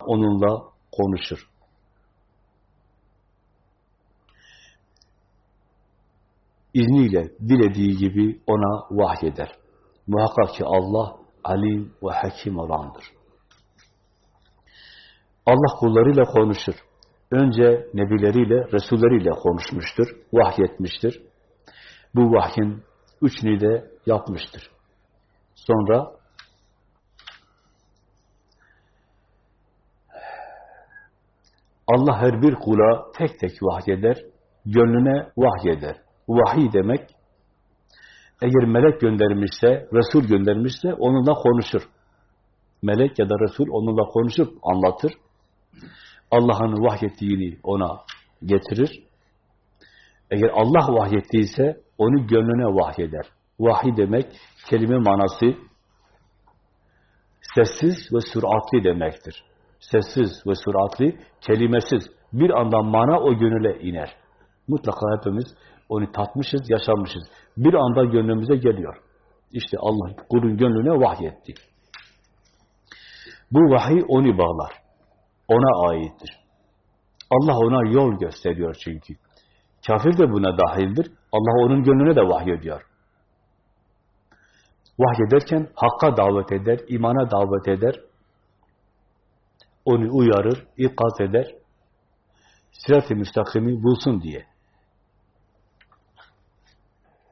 S1: onunla konuşur. İzniyle dilediği gibi ona vahyeder. Muhakkak ki Allah alim ve hakim olandır. Allah kullarıyla konuşur. Önce nebileriyle, resulleriyle konuşmuştur, vahyetmiştir. Bu vahyin üçünü de yapmıştır. Sonra Allah her bir kula tek tek vahyeder, gönlüne vahyeder. Vahiy demek, eğer melek göndermişse, Resul göndermişse onunla konuşur. Melek ya da Resul onunla konuşup anlatır. Allah'ın vahyettiğini ona getirir. Eğer Allah vahyettiyse onu gönlüne vahyeder. Vahiy demek, kelime manası sessiz ve süratli demektir. Sessiz ve süratli, kelimesiz. Bir anda mana o gönüle iner. Mutlaka hepimiz onu tatmışız, yaşamışız. Bir anda gönlümüze geliyor. İşte Allah kulun gönlüne vahyetti. Bu vahiy onu bağlar. Ona aittir. Allah ona yol gösteriyor çünkü. Kafir de buna dahildir. Allah onun gönlüne de vahyediyor. Vahyederken hakka davet eder, imana davet eder. Onu uyarır, ikaz eder. Sirat-ı müstakimi bulsun diye.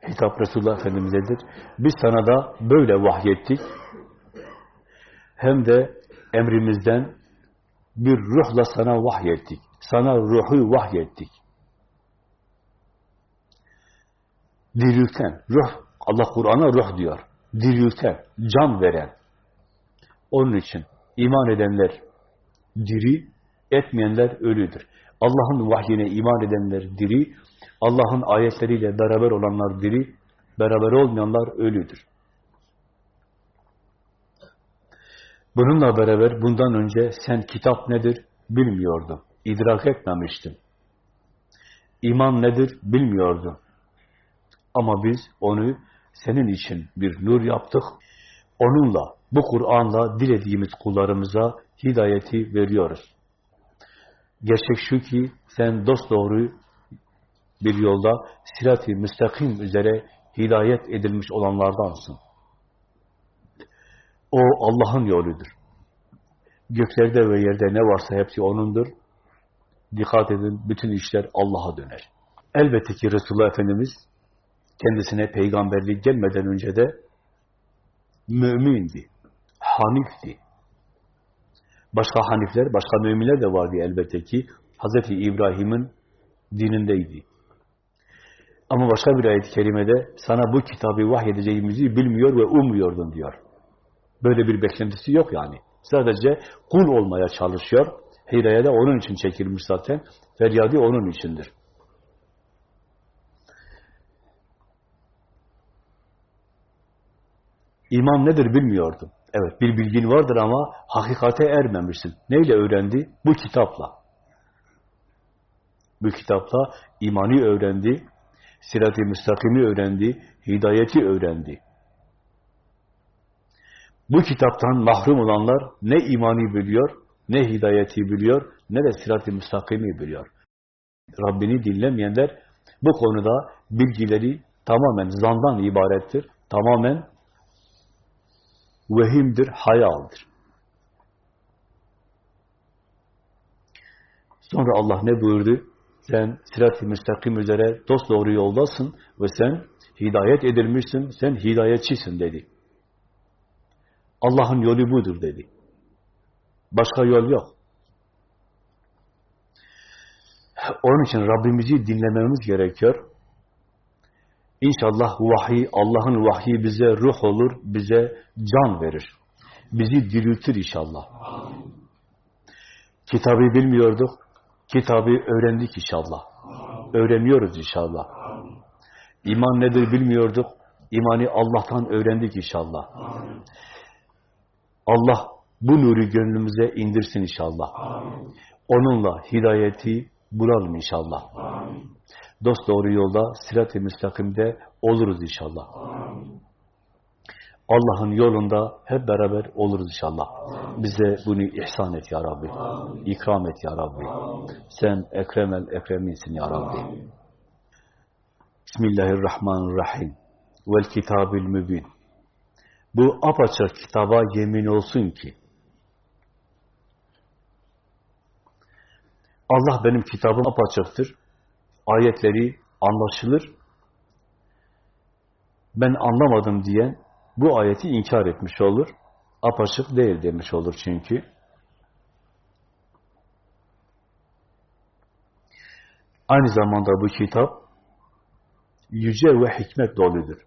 S1: Hitap Resulullah Efendimiz'edir. Biz sana da böyle vahyettik. Hem de emrimizden bir ruhla sana vahyettik. Sana ruhu vahyettik. Dirilten, ruh, Allah Kur'an'a ruh diyor. Dirilten, can veren. Onun için iman edenler diri, etmeyenler ölüdür. Allah'ın vahyine iman edenler diri, Allah'ın ayetleriyle beraber olanlar diri, beraber olmayanlar ölüdür. Bununla beraber bundan önce sen kitap nedir bilmiyordun, idrak etmemiştin. İman nedir bilmiyordun. Ama biz onu senin için bir nur yaptık. Onunla, bu Kur'an'la dilediğimiz kullarımıza hidayeti veriyoruz. Gerçek şu ki sen dosdoğru bir yolda sirat-i müstakim üzere hidayet edilmiş olanlardansın. O Allah'ın yoludur. Göklerde ve yerde ne varsa hepsi O'nundur. Dikkat edin, bütün işler Allah'a döner. Elbette ki Resulullah Efendimiz kendisine peygamberlik gelmeden önce de mümindi, hanifti. Başka hanifler, başka müminler de vardı elbette ki. Hz. İbrahim'in dinindeydi. Ama başka bir ayet-i kerimede sana bu kitabı vahyedeceğimizi bilmiyor ve ummuyordun diyor. Böyle bir beklentisi yok yani. Sadece kul olmaya çalışıyor. Hireye de onun için çekilmiş zaten. Feryadı onun içindir. İman nedir bilmiyordum. Evet bir bilgin vardır ama hakikate ermemişsin. Neyle öğrendi? Bu kitapla. Bu kitapla imani öğrendi, sirat-i müstakimi öğrendi, hidayeti öğrendi. Bu kitaptan mahrum olanlar ne imani biliyor, ne hidayeti biliyor, ne de sirat-i müstakimi biliyor. Rabbini dinlemeyenler bu konuda bilgileri tamamen zandan ibarettir, tamamen vehimdir, hayaldir. Sonra Allah ne buyurdu? Sen sirat-i müstakim üzere dost doğru yoldasın ve sen hidayet edilmişsin, sen hidayetçisin dedi. Allah'ın yolu budur dedi. Başka yol yok. Onun için Rabbimizi dinlememiz gerekiyor. İnşallah vahiy, Allah'ın vahyi bize ruh olur, bize can verir. Bizi diriltir inşallah. Kitabı bilmiyorduk, kitabı öğrendik inşallah. Öğreniyoruz inşallah. İman nedir bilmiyorduk, imani Allah'tan öğrendik inşallah. Allah bu nuru gönlümüze indirsin inşallah. Onunla hidayeti bulalım inşallah. Dost doğru yolda, sirat-i müstakimde oluruz inşallah. Allah'ın yolunda hep beraber oluruz inşallah. Bize bunu ihsan et ya Rabbi. İkram et ya Rabbi. Sen ekremel ekreminsin ya Rabbi. Bismillahirrahmanirrahim. Vel kitabil mübin. Bu apaçık kitaba yemin olsun ki Allah benim kitabım apaçıktır. Ayetleri anlaşılır. Ben anlamadım diyen bu ayeti inkar etmiş olur. Apaçık değil demiş olur çünkü. Aynı zamanda bu kitap yüce ve hikmet doludur.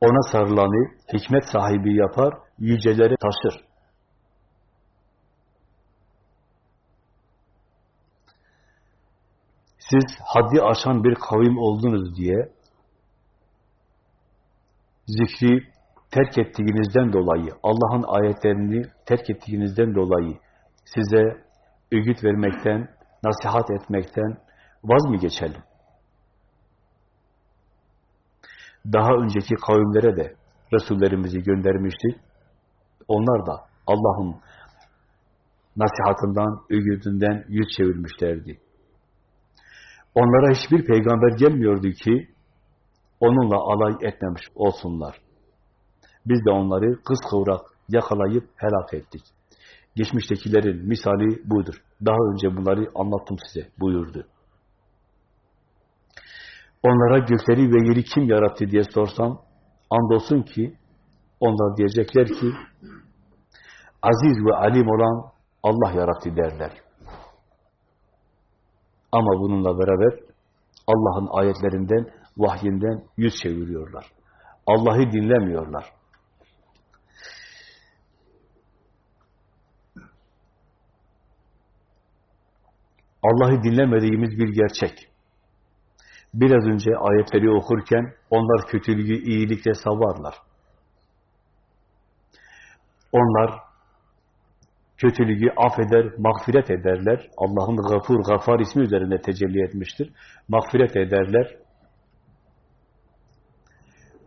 S1: Ona sarılanı hikmet sahibi yapar, yüceleri taşır. Siz haddi aşan bir kavim oldunuz diye zikri terk ettiğinizden dolayı, Allah'ın ayetlerini terk ettiğinizden dolayı size öğüt vermekten, nasihat etmekten vaz mı geçelim? Daha önceki kavimlere de Resullerimizi göndermiştik. Onlar da Allah'ın nasihatından, öğüdünden yüz çevirmişlerdi. Onlara hiçbir peygamber gelmiyordu ki onunla alay etmemiş olsunlar. Biz de onları kıskıvrak yakalayıp helak ettik. Geçmiştekilerin misali budur. Daha önce bunları anlattım size buyurdu. Onlara gökleri ve yeri kim yarattı diye sorsam, andolsun ki onlar diyecekler ki aziz ve alim olan Allah yarattı derler. Ama bununla beraber Allah'ın ayetlerinden, vahyinden yüz çeviriyorlar. Allah'ı dinlemiyorlar. Allah'ı dinlemediğimiz bir gerçek. Biraz önce ayetleri okurken onlar kötülüğü iyilikle savarlar. Onlar kötülüğü affeder, mağfiret ederler. Allah'ın gafur, gafar ismi üzerinde tecelli etmiştir. Mağfiret ederler.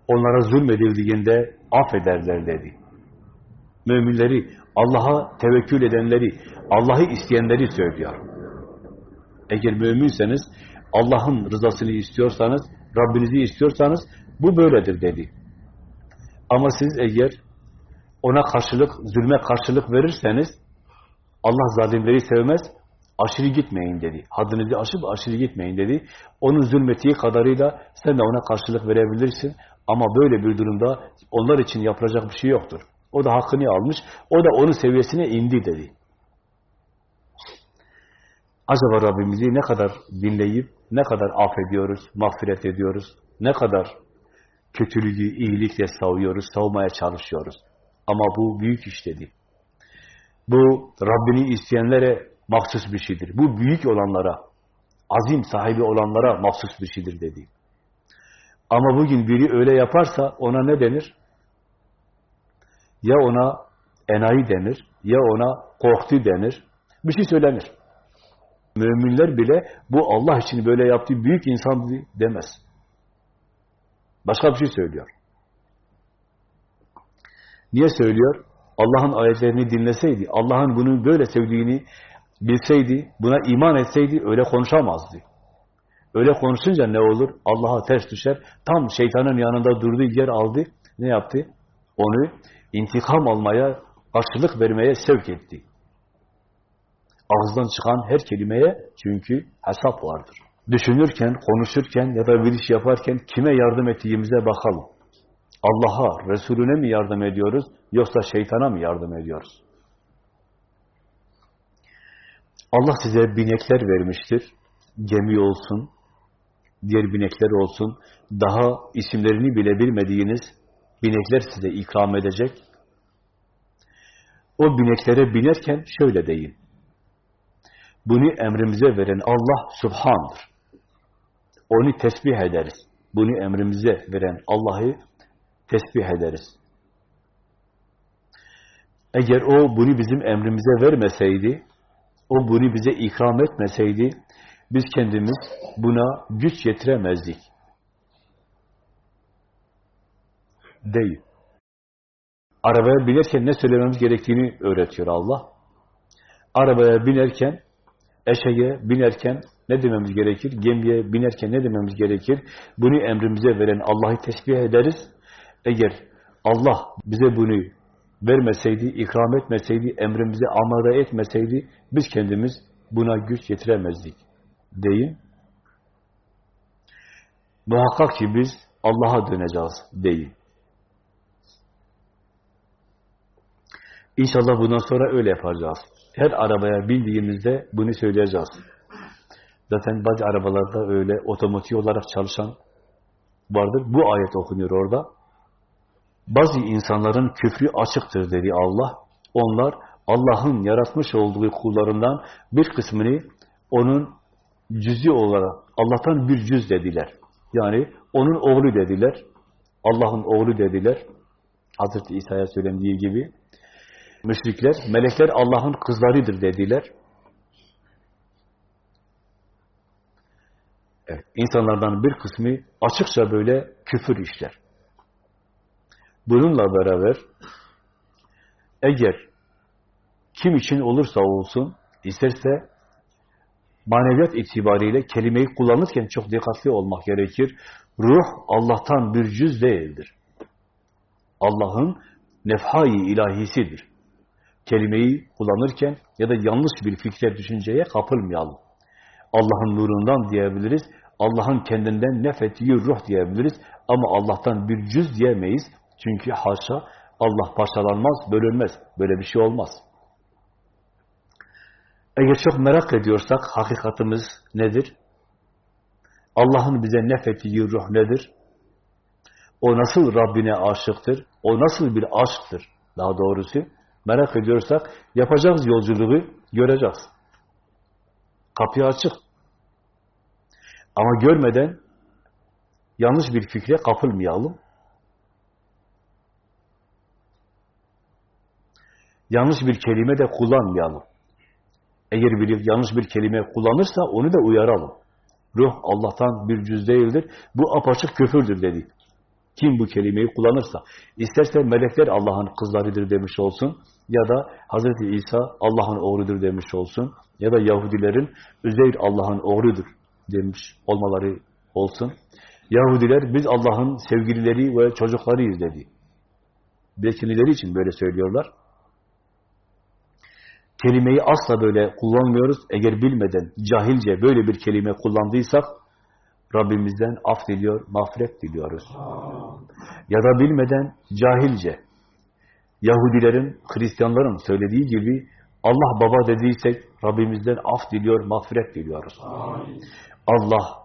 S1: Onlara zulmedildiğinde affederler dedi. Müminleri, Allah'a tevekkül edenleri, Allah'ı isteyenleri söylüyor. Eğer müminseniz, Allah'ın rızasını istiyorsanız, Rabbinizi istiyorsanız, bu böyledir dedi. Ama siz eğer ona karşılık, zulme karşılık verirseniz, Allah zalimleri sevmez, aşırı gitmeyin dedi. Haddinizi aşıp aşırı gitmeyin dedi. Onun zulmettiği kadarıyla sen de ona karşılık verebilirsin. Ama böyle bir durumda onlar için yapılacak bir şey yoktur. O da hakkını almış, o da onun seviyesine indi dedi. Acaba Rabbimizi ne kadar dinleyip, ne kadar affediyoruz, mağfiret ediyoruz, ne kadar kötülüğü iyilikle savuyoruz, savmaya çalışıyoruz. Ama bu büyük iş dedi. Bu Rabbini isteyenlere mahsus bir şeydir. Bu büyük olanlara, azim sahibi olanlara mahsus bir şeydir dedi. Ama bugün biri öyle yaparsa ona ne denir? Ya ona enayi denir, ya ona korktu denir. Bir şey söylenir. Müminler bile bu Allah için böyle yaptığı büyük insan demez. Başka bir şey söylüyor. Niye söylüyor? Allah'ın ayetlerini dinleseydi, Allah'ın bunu böyle sevdiğini bilseydi, buna iman etseydi öyle konuşamazdı. Öyle konuşunca ne olur? Allah'a ters düşer. Tam şeytanın yanında durduğu yer aldı. Ne yaptı? Onu intikam almaya, karşılık vermeye sevk etti. Ağızdan çıkan her kelimeye çünkü hesap vardır. Düşünürken, konuşurken ya da bir iş yaparken kime yardım ettiğimize bakalım. Allah'a, Resulüne mi yardım ediyoruz yoksa şeytana mı yardım ediyoruz? Allah size binekler vermiştir. Gemi olsun, diğer binekler olsun. Daha isimlerini bile bilmediğiniz binekler size ikram edecek. O bineklere binerken şöyle deyin. Bunu emrimize veren Allah Subhan'dır. Onu tesbih ederiz. Bunu emrimize veren Allah'ı tesbih ederiz. Eğer o bunu bizim emrimize vermeseydi, o bunu bize ikram etmeseydi, biz kendimiz buna güç yetiremezdik. Değil. Arabaya binerken ne söylememiz gerektiğini öğretiyor Allah. Arabaya binerken, eşeğe binerken ne dememiz gerekir? Gemiye binerken ne dememiz gerekir? Bunu emrimize veren Allah'ı tesbih ederiz. Eğer Allah bize bunu vermeseydi, ikram etmeseydi, emrimize amade etmeseydi, biz kendimiz buna güç yetiremezdik. Deyin. Muhakkak ki biz Allah'a döneceğiz. Deyin. İnşallah bundan sonra öyle yapacağız. Her arabaya bindiğimizde bunu söyleyeceğiz. Zaten bazı arabalarda öyle otomotiv olarak çalışan vardır. Bu ayet okunuyor orada. Bazı insanların küfrü açıktır dedi Allah. Onlar Allah'ın yaratmış olduğu kullarından bir kısmını onun cüzi olarak Allah'tan bir cüz dediler. Yani onun oğlu dediler. Allah'ın oğlu dediler. Hazreti İsa'ya söylendiği gibi. Müşrikler, melekler Allah'ın kızlarıdır dediler. Evet, insanlardan bir kısmı açıkça böyle küfür işler. Bununla beraber eğer kim için olursa olsun, isterse maneviyat itibariyle kelimeyi kullanırken çok dikkatli olmak gerekir. Ruh Allah'tan bir cüz değildir. Allah'ın nefhai ilahisidir. Kelimeyi kullanırken ya da yanlış bir fikre, düşünceye kapılmayalım. Allah'ın nurundan diyebiliriz, Allah'ın kendinden nefettiği ruh diyebiliriz ama Allah'tan bir cüz diyemeyiz. Çünkü haşa Allah parçalanmaz, bölünmez. Böyle bir şey olmaz. Eğer çok merak ediyorsak hakikatimiz nedir? Allah'ın bize nefettiği ruh nedir? O nasıl Rabbine aşıktır? O nasıl bir aşktır? Daha doğrusu merak ediyorsak yapacağız yolculuğu göreceğiz. Kapı açık. Ama görmeden yanlış bir fikre kapılmayalım. Yanlış bir kelime de kullanmayalım. Eğer biri yanlış bir kelime kullanırsa onu da uyaralım. Ruh Allah'tan bir cüz değildir. Bu apaçık küfürdür dedi. Kim bu kelimeyi kullanırsa, isterse melekler Allah'ın kızlarıdır demiş olsun, ya da Hz. İsa Allah'ın oğludur demiş olsun, ya da Yahudilerin Üzeyr Allah'ın oğludur demiş olmaları olsun. Yahudiler biz Allah'ın sevgilileri ve çocuklarıyız dedi. Bekirlileri için böyle söylüyorlar. Kelimeyi asla böyle kullanmıyoruz. Eğer bilmeden, cahilce böyle bir kelime kullandıysak Rabbimizden af diliyor, mağfiret diliyoruz. Ya da bilmeden, cahilce Yahudilerin, Hristiyanların söylediği gibi Allah baba dediysek Rabbimizden af diliyor, mağfiret diliyoruz. Allah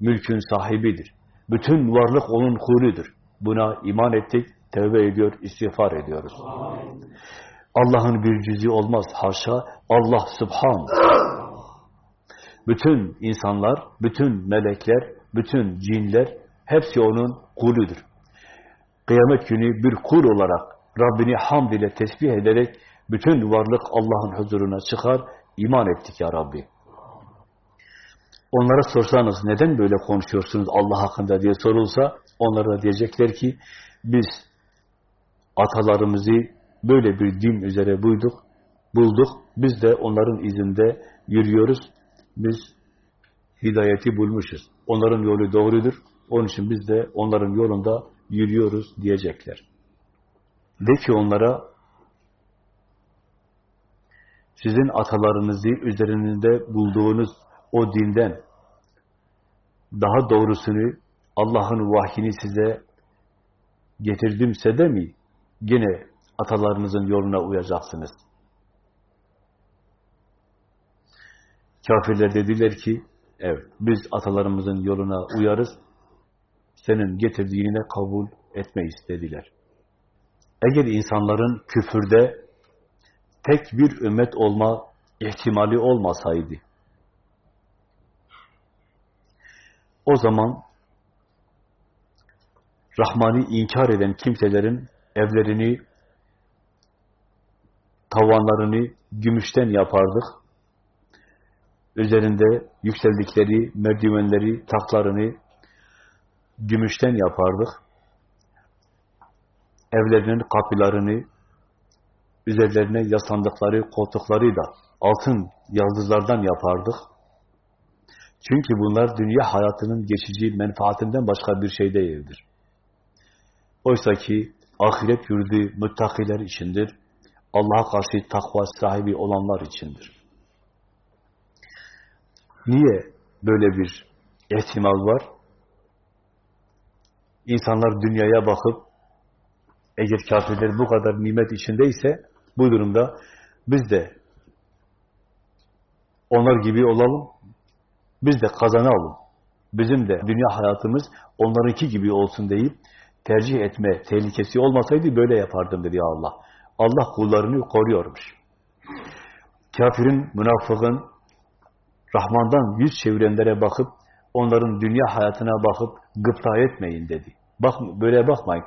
S1: mülkün sahibidir. Bütün varlık onun kuludur. Buna iman ettik, tevbe ediyor, istiğfar ediyoruz. Allah'ın bir cüzü olmaz. Haşa Allah subhan. Bütün insanlar, bütün melekler, bütün cinler hepsi onun kuludur. Kıyamet günü bir kul olarak Rabbini hamd ile tesbih ederek bütün varlık Allah'ın huzuruna çıkar. iman ettik ya Rabbi. Onlara sorsanız neden böyle konuşuyorsunuz Allah hakkında diye sorulsa onlara da diyecekler ki biz atalarımızı böyle bir din üzere buyduk, bulduk. Biz de onların izinde yürüyoruz. Biz hidayeti bulmuşuz. Onların yolu doğrudur. Onun için biz de onların yolunda yürüyoruz diyecekler. De ki onlara sizin atalarınızı üzerinde bulduğunuz o dinden daha doğrusunu Allah'ın vahyini size getirdimse de mi gene atalarınızın yoluna uyacaksınız? Kafirler dediler ki evet biz atalarımızın yoluna uyarız senin getirdiğine kabul etmeyiz dediler. Eğer insanların küfürde tek bir ümmet olma ihtimali olmasaydı o zaman Rahman'ı inkar eden kimselerin evlerini, tavanlarını gümüşten yapardık. Üzerinde yükseldikleri merdivenleri, taklarını gümüşten yapardık. Evlerinin kapılarını, üzerlerine yaslandıkları koltukları da altın yıldızlardan yapardık. Çünkü bunlar dünya hayatının geçici menfaatinden başka bir şey değildir. Oysa ki ahiret yurdu müttakiler içindir. Allah'a karşı takva sahibi olanlar içindir. Niye böyle bir ihtimal var? İnsanlar dünyaya bakıp eğer kafirler bu kadar nimet içindeyse bu durumda biz de onlar gibi olalım, biz de kazanalım. Bizim de dünya hayatımız onlarınki gibi olsun deyip tercih etme tehlikesi olmasaydı böyle yapardım dedi Allah. Allah kullarını koruyormuş. Kafirin, münafıkın, Rahman'dan yüz çevirenlere bakıp, onların dünya hayatına bakıp gıpta etmeyin dedi. Bak, böyle bakmayın.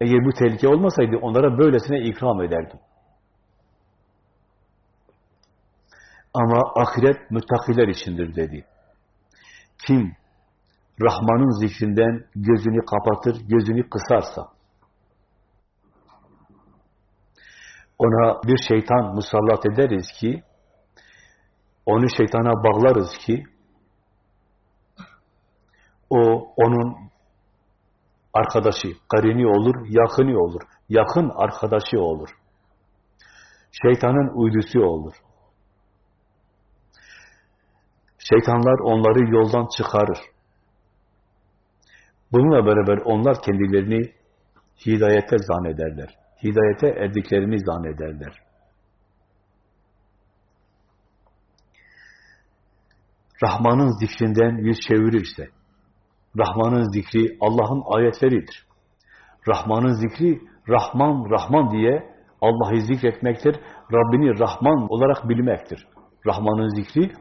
S1: Eğer bu tehlike olmasaydı onlara böylesine ikram ederdim. Ama ahiret müttakiler içindir dedi. Kim Rahman'ın zikrinden gözünü kapatır, gözünü kısarsa, ona bir şeytan musallat ederiz ki, onu şeytana bağlarız ki, o onun arkadaşı, karini olur, yakını olur, yakın arkadaşı olur. Şeytanın uydusu olur. Şeytanlar onları yoldan çıkarır. Bununla beraber onlar kendilerini hidayete zannederler. Hidayete erdiklerini zannederler. Rahman'ın zikrinden yüz çevirirse, Rahman'ın zikri Allah'ın ayetleridir. Rahman'ın zikri Rahman, Rahman diye Allah'ı zikretmektir. Rabbini Rahman olarak bilmektir. Rahman'ın zikri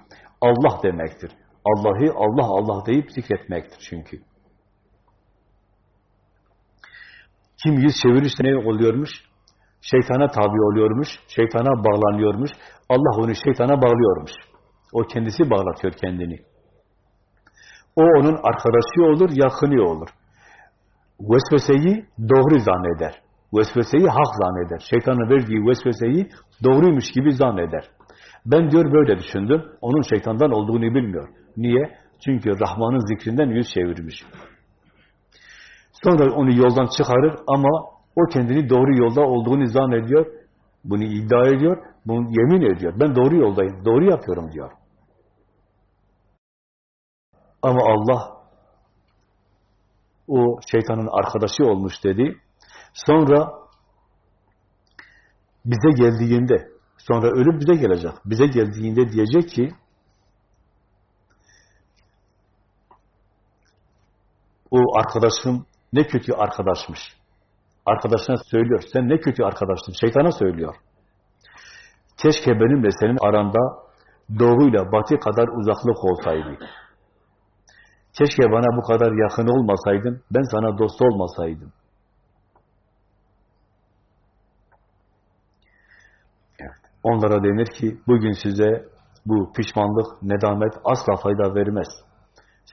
S1: Allah demektir. Allah'ı Allah Allah deyip zikretmektir çünkü. Kim yüz çevirirse ne oluyormuş? Şeytana tabi oluyormuş, şeytana bağlanıyormuş. Allah onu şeytana bağlıyormuş. O kendisi bağlatıyor kendini. O onun arkadaşı olur, yakını olur. Vesveseyi doğru zanneder. Vesveseyi hak zanneder. Şeytanın verdiği vesveseyi doğruymuş gibi zanneder. Ben diyor böyle düşündüm. Onun şeytandan olduğunu bilmiyor. Niye? Çünkü Rahman'ın zikrinden yüz çevirmiş. Sonra onu yoldan çıkarır ama o kendini doğru yolda olduğunu zannediyor. Bunu iddia ediyor. Bunu yemin ediyor. Ben doğru yoldayım. Doğru yapıyorum diyor. Ama Allah o şeytanın arkadaşı olmuş dedi. Sonra bize geldiğinde, sonra ölüp bize gelecek. Bize geldiğinde diyecek ki o arkadaşım ne kötü arkadaşmış. Arkadaşına söylüyor. Sen ne kötü arkadaşsın. Şeytana söylüyor. Keşke benimle senin aranda doğuyla batı kadar uzaklık olsaydı. Keşke bana bu kadar yakın olmasaydın, ben sana dost olmasaydım. Evet. Onlara denir ki, bugün size bu pişmanlık, nedamet asla fayda vermez.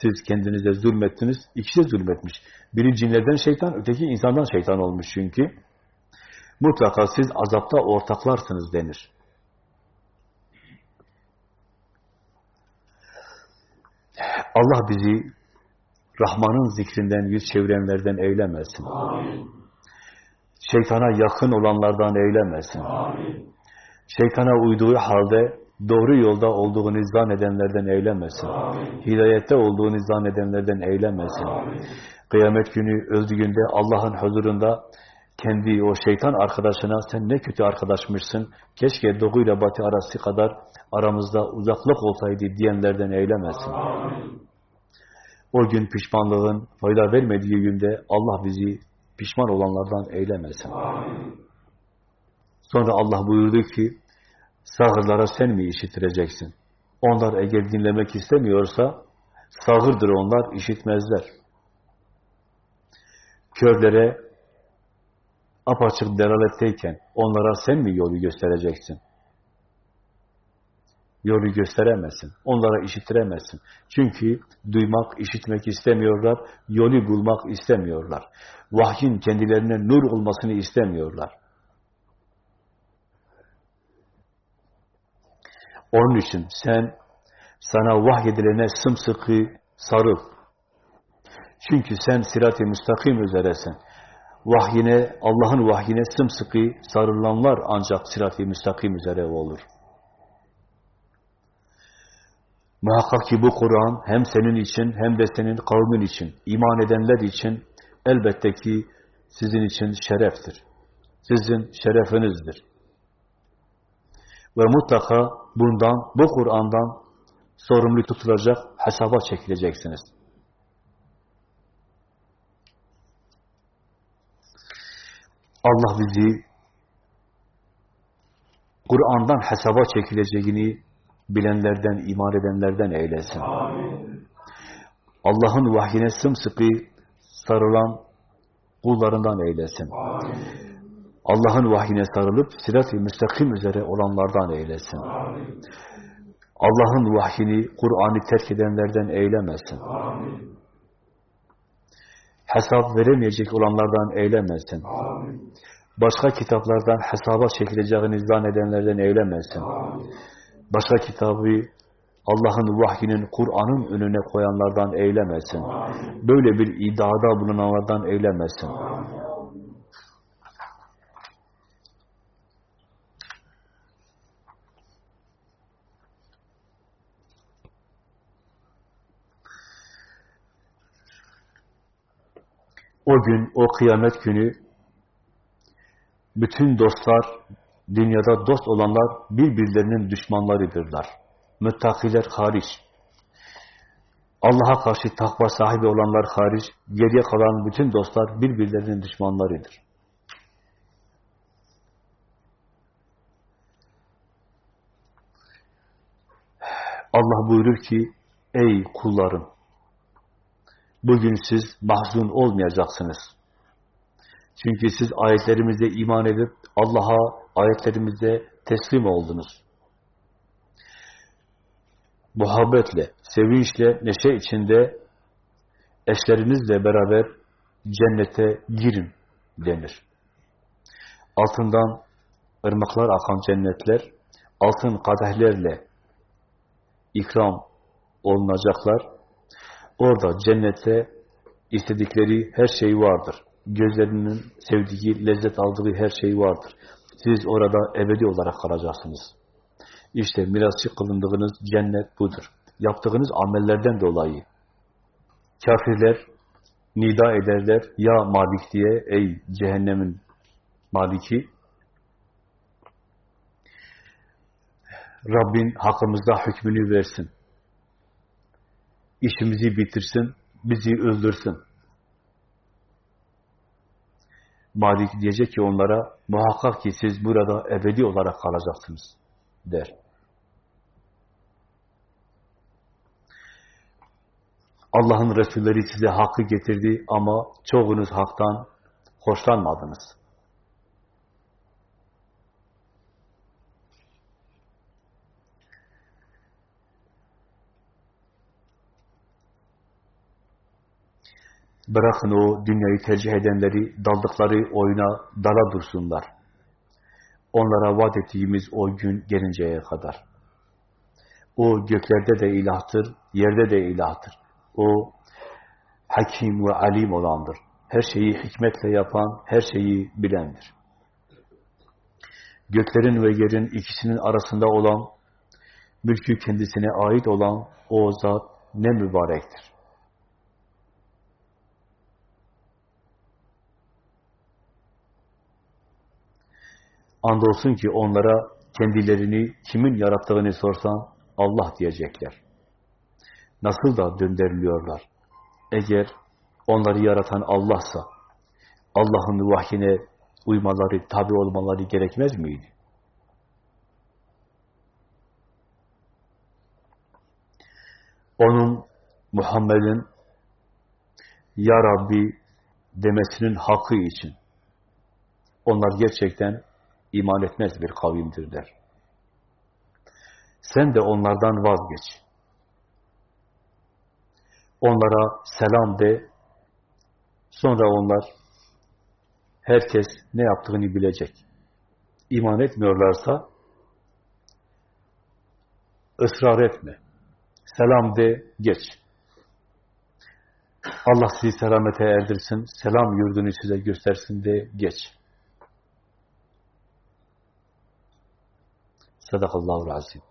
S1: Siz kendinize zulmettiniz, ikisi de zulmetmiş. Biri cinlerden şeytan, öteki insandan şeytan olmuş çünkü. Mutlaka siz azapta ortaklarsınız denir. Allah bizi Rahman'ın zikrinden yüz çevirenlerden eylemesin. Amin. Şeytana yakın olanlardan eylemesin. Amin. Şeytana uyduğu halde doğru yolda olduğunu zannedenlerden eylemesin. Amin. Hidayette olduğunu zannedenlerden eylemesin. Amin. Kıyamet günü öldüğünde Allah'ın huzurunda kendi o şeytan arkadaşına sen ne kötü arkadaşmışsın, keşke doğuyla batı arası kadar aramızda uzaklık olsaydı diyenlerden eylemesin. Amin. O gün pişmanlığın fayda vermediği günde Allah bizi pişman olanlardan eylemesin. Amin. Sonra Allah buyurdu ki, sağırlara sen mi işitireceksin? Onlar eğer dinlemek istemiyorsa, sağırdır onlar, işitmezler. Körlere apaçık delaletteyken onlara sen mi yolu göstereceksin? Yolu gösteremezsin. Onlara işittiremezsin. Çünkü duymak, işitmek istemiyorlar. Yolu bulmak istemiyorlar. Vahyin kendilerine nur olmasını istemiyorlar. Onun için sen sana vahyedilene sımsıkı sarıl. Çünkü sen sirat-i müstakim üzeresin. Vahyine, Allah'ın vahyine sımsıkı sarılanlar ancak sirat-i müstakim üzere olur. Muhakkak ki bu Kur'an hem senin için hem de senin kavmin için, iman edenler için elbette ki sizin için şereftir. Sizin şerefinizdir. Ve mutlaka bundan, bu Kur'an'dan sorumlu tutulacak, hesaba çekileceksiniz. Allah bizi Kur'an'dan hesaba çekileceğini bilenlerden, iman edenlerden eylesin. Allah'ın vahyine sımsıkı sarılan kullarından eylesin. Allah'ın vahyine sarılıp sirat-i müstakim üzere olanlardan eylesin. Allah'ın vahyini, Kur'an'ı terk edenlerden eylemesin. Hesap veremeyecek olanlardan eylemesin. Başka kitaplardan hesaba çekileceğini zannedenlerden eylemesin. Başka kitabı Allah'ın vahyinin, Kur'an'ın önüne koyanlardan eylemesin. Böyle bir iddiada bulunanlardan eylemesin. O gün, o kıyamet günü bütün dostlar, dünyada dost olanlar birbirlerinin düşmanlarıdırlar. Müttakiler hariç. Allah'a karşı takva sahibi olanlar hariç, geriye kalan bütün dostlar birbirlerinin düşmanlarıdır. Allah buyurur ki, ey kullarım, bugün siz mahzun olmayacaksınız. Çünkü siz ayetlerimize iman edip Allah'a ayetlerimize teslim oldunuz. Muhabbetle, sevinçle, neşe içinde eşlerinizle beraber cennete girin denir. Altından ırmaklar akan cennetler, altın kadehlerle ikram olunacaklar. Orada cennette istedikleri her şey vardır. Gözlerinin sevdiği, lezzet aldığı her şey vardır. Siz orada ebedi olarak kalacaksınız. İşte mirasçı kılındığınız cennet budur. Yaptığınız amellerden dolayı. Kafirler nida ederler ya Malik diye ey cehennemin maliki Rabbin hakkımızda hükmünü versin. İşimizi bitirsin, bizi öldürsün. Malik diyecek ki onlara, muhakkak ki siz burada ebedi olarak kalacaksınız, der. Allah'ın Resulleri size hakkı getirdi ama çoğunuz haktan hoşlanmadınız. Bırakın o dünyayı tercih edenleri daldıkları oyuna dala dursunlar. Onlara vaat ettiğimiz o gün gelinceye kadar. O göklerde de ilahtır, yerde de ilahtır. O hakim ve alim olandır. Her şeyi hikmetle yapan, her şeyi bilendir. Göklerin ve yerin ikisinin arasında olan, mülkü kendisine ait olan o zat ne mübarektir. Andolsun ki onlara kendilerini kimin yarattığını sorsan Allah diyecekler. Nasıl da döndürülüyorlar. Eğer onları yaratan Allah'sa Allah'ın vahyine uymaları, tabi olmaları gerekmez miydi? Onun, Muhammed'in Ya Rabbi demesinin hakkı için onlar gerçekten iman etmez bir kavimdir der. Sen de onlardan vazgeç. Onlara selam de, sonra onlar herkes ne yaptığını bilecek. İman etmiyorlarsa ısrar etme. Selam de, geç. Allah sizi selamete erdirsin, selam yurdunu size göstersin de geç. Sadakallahu azim.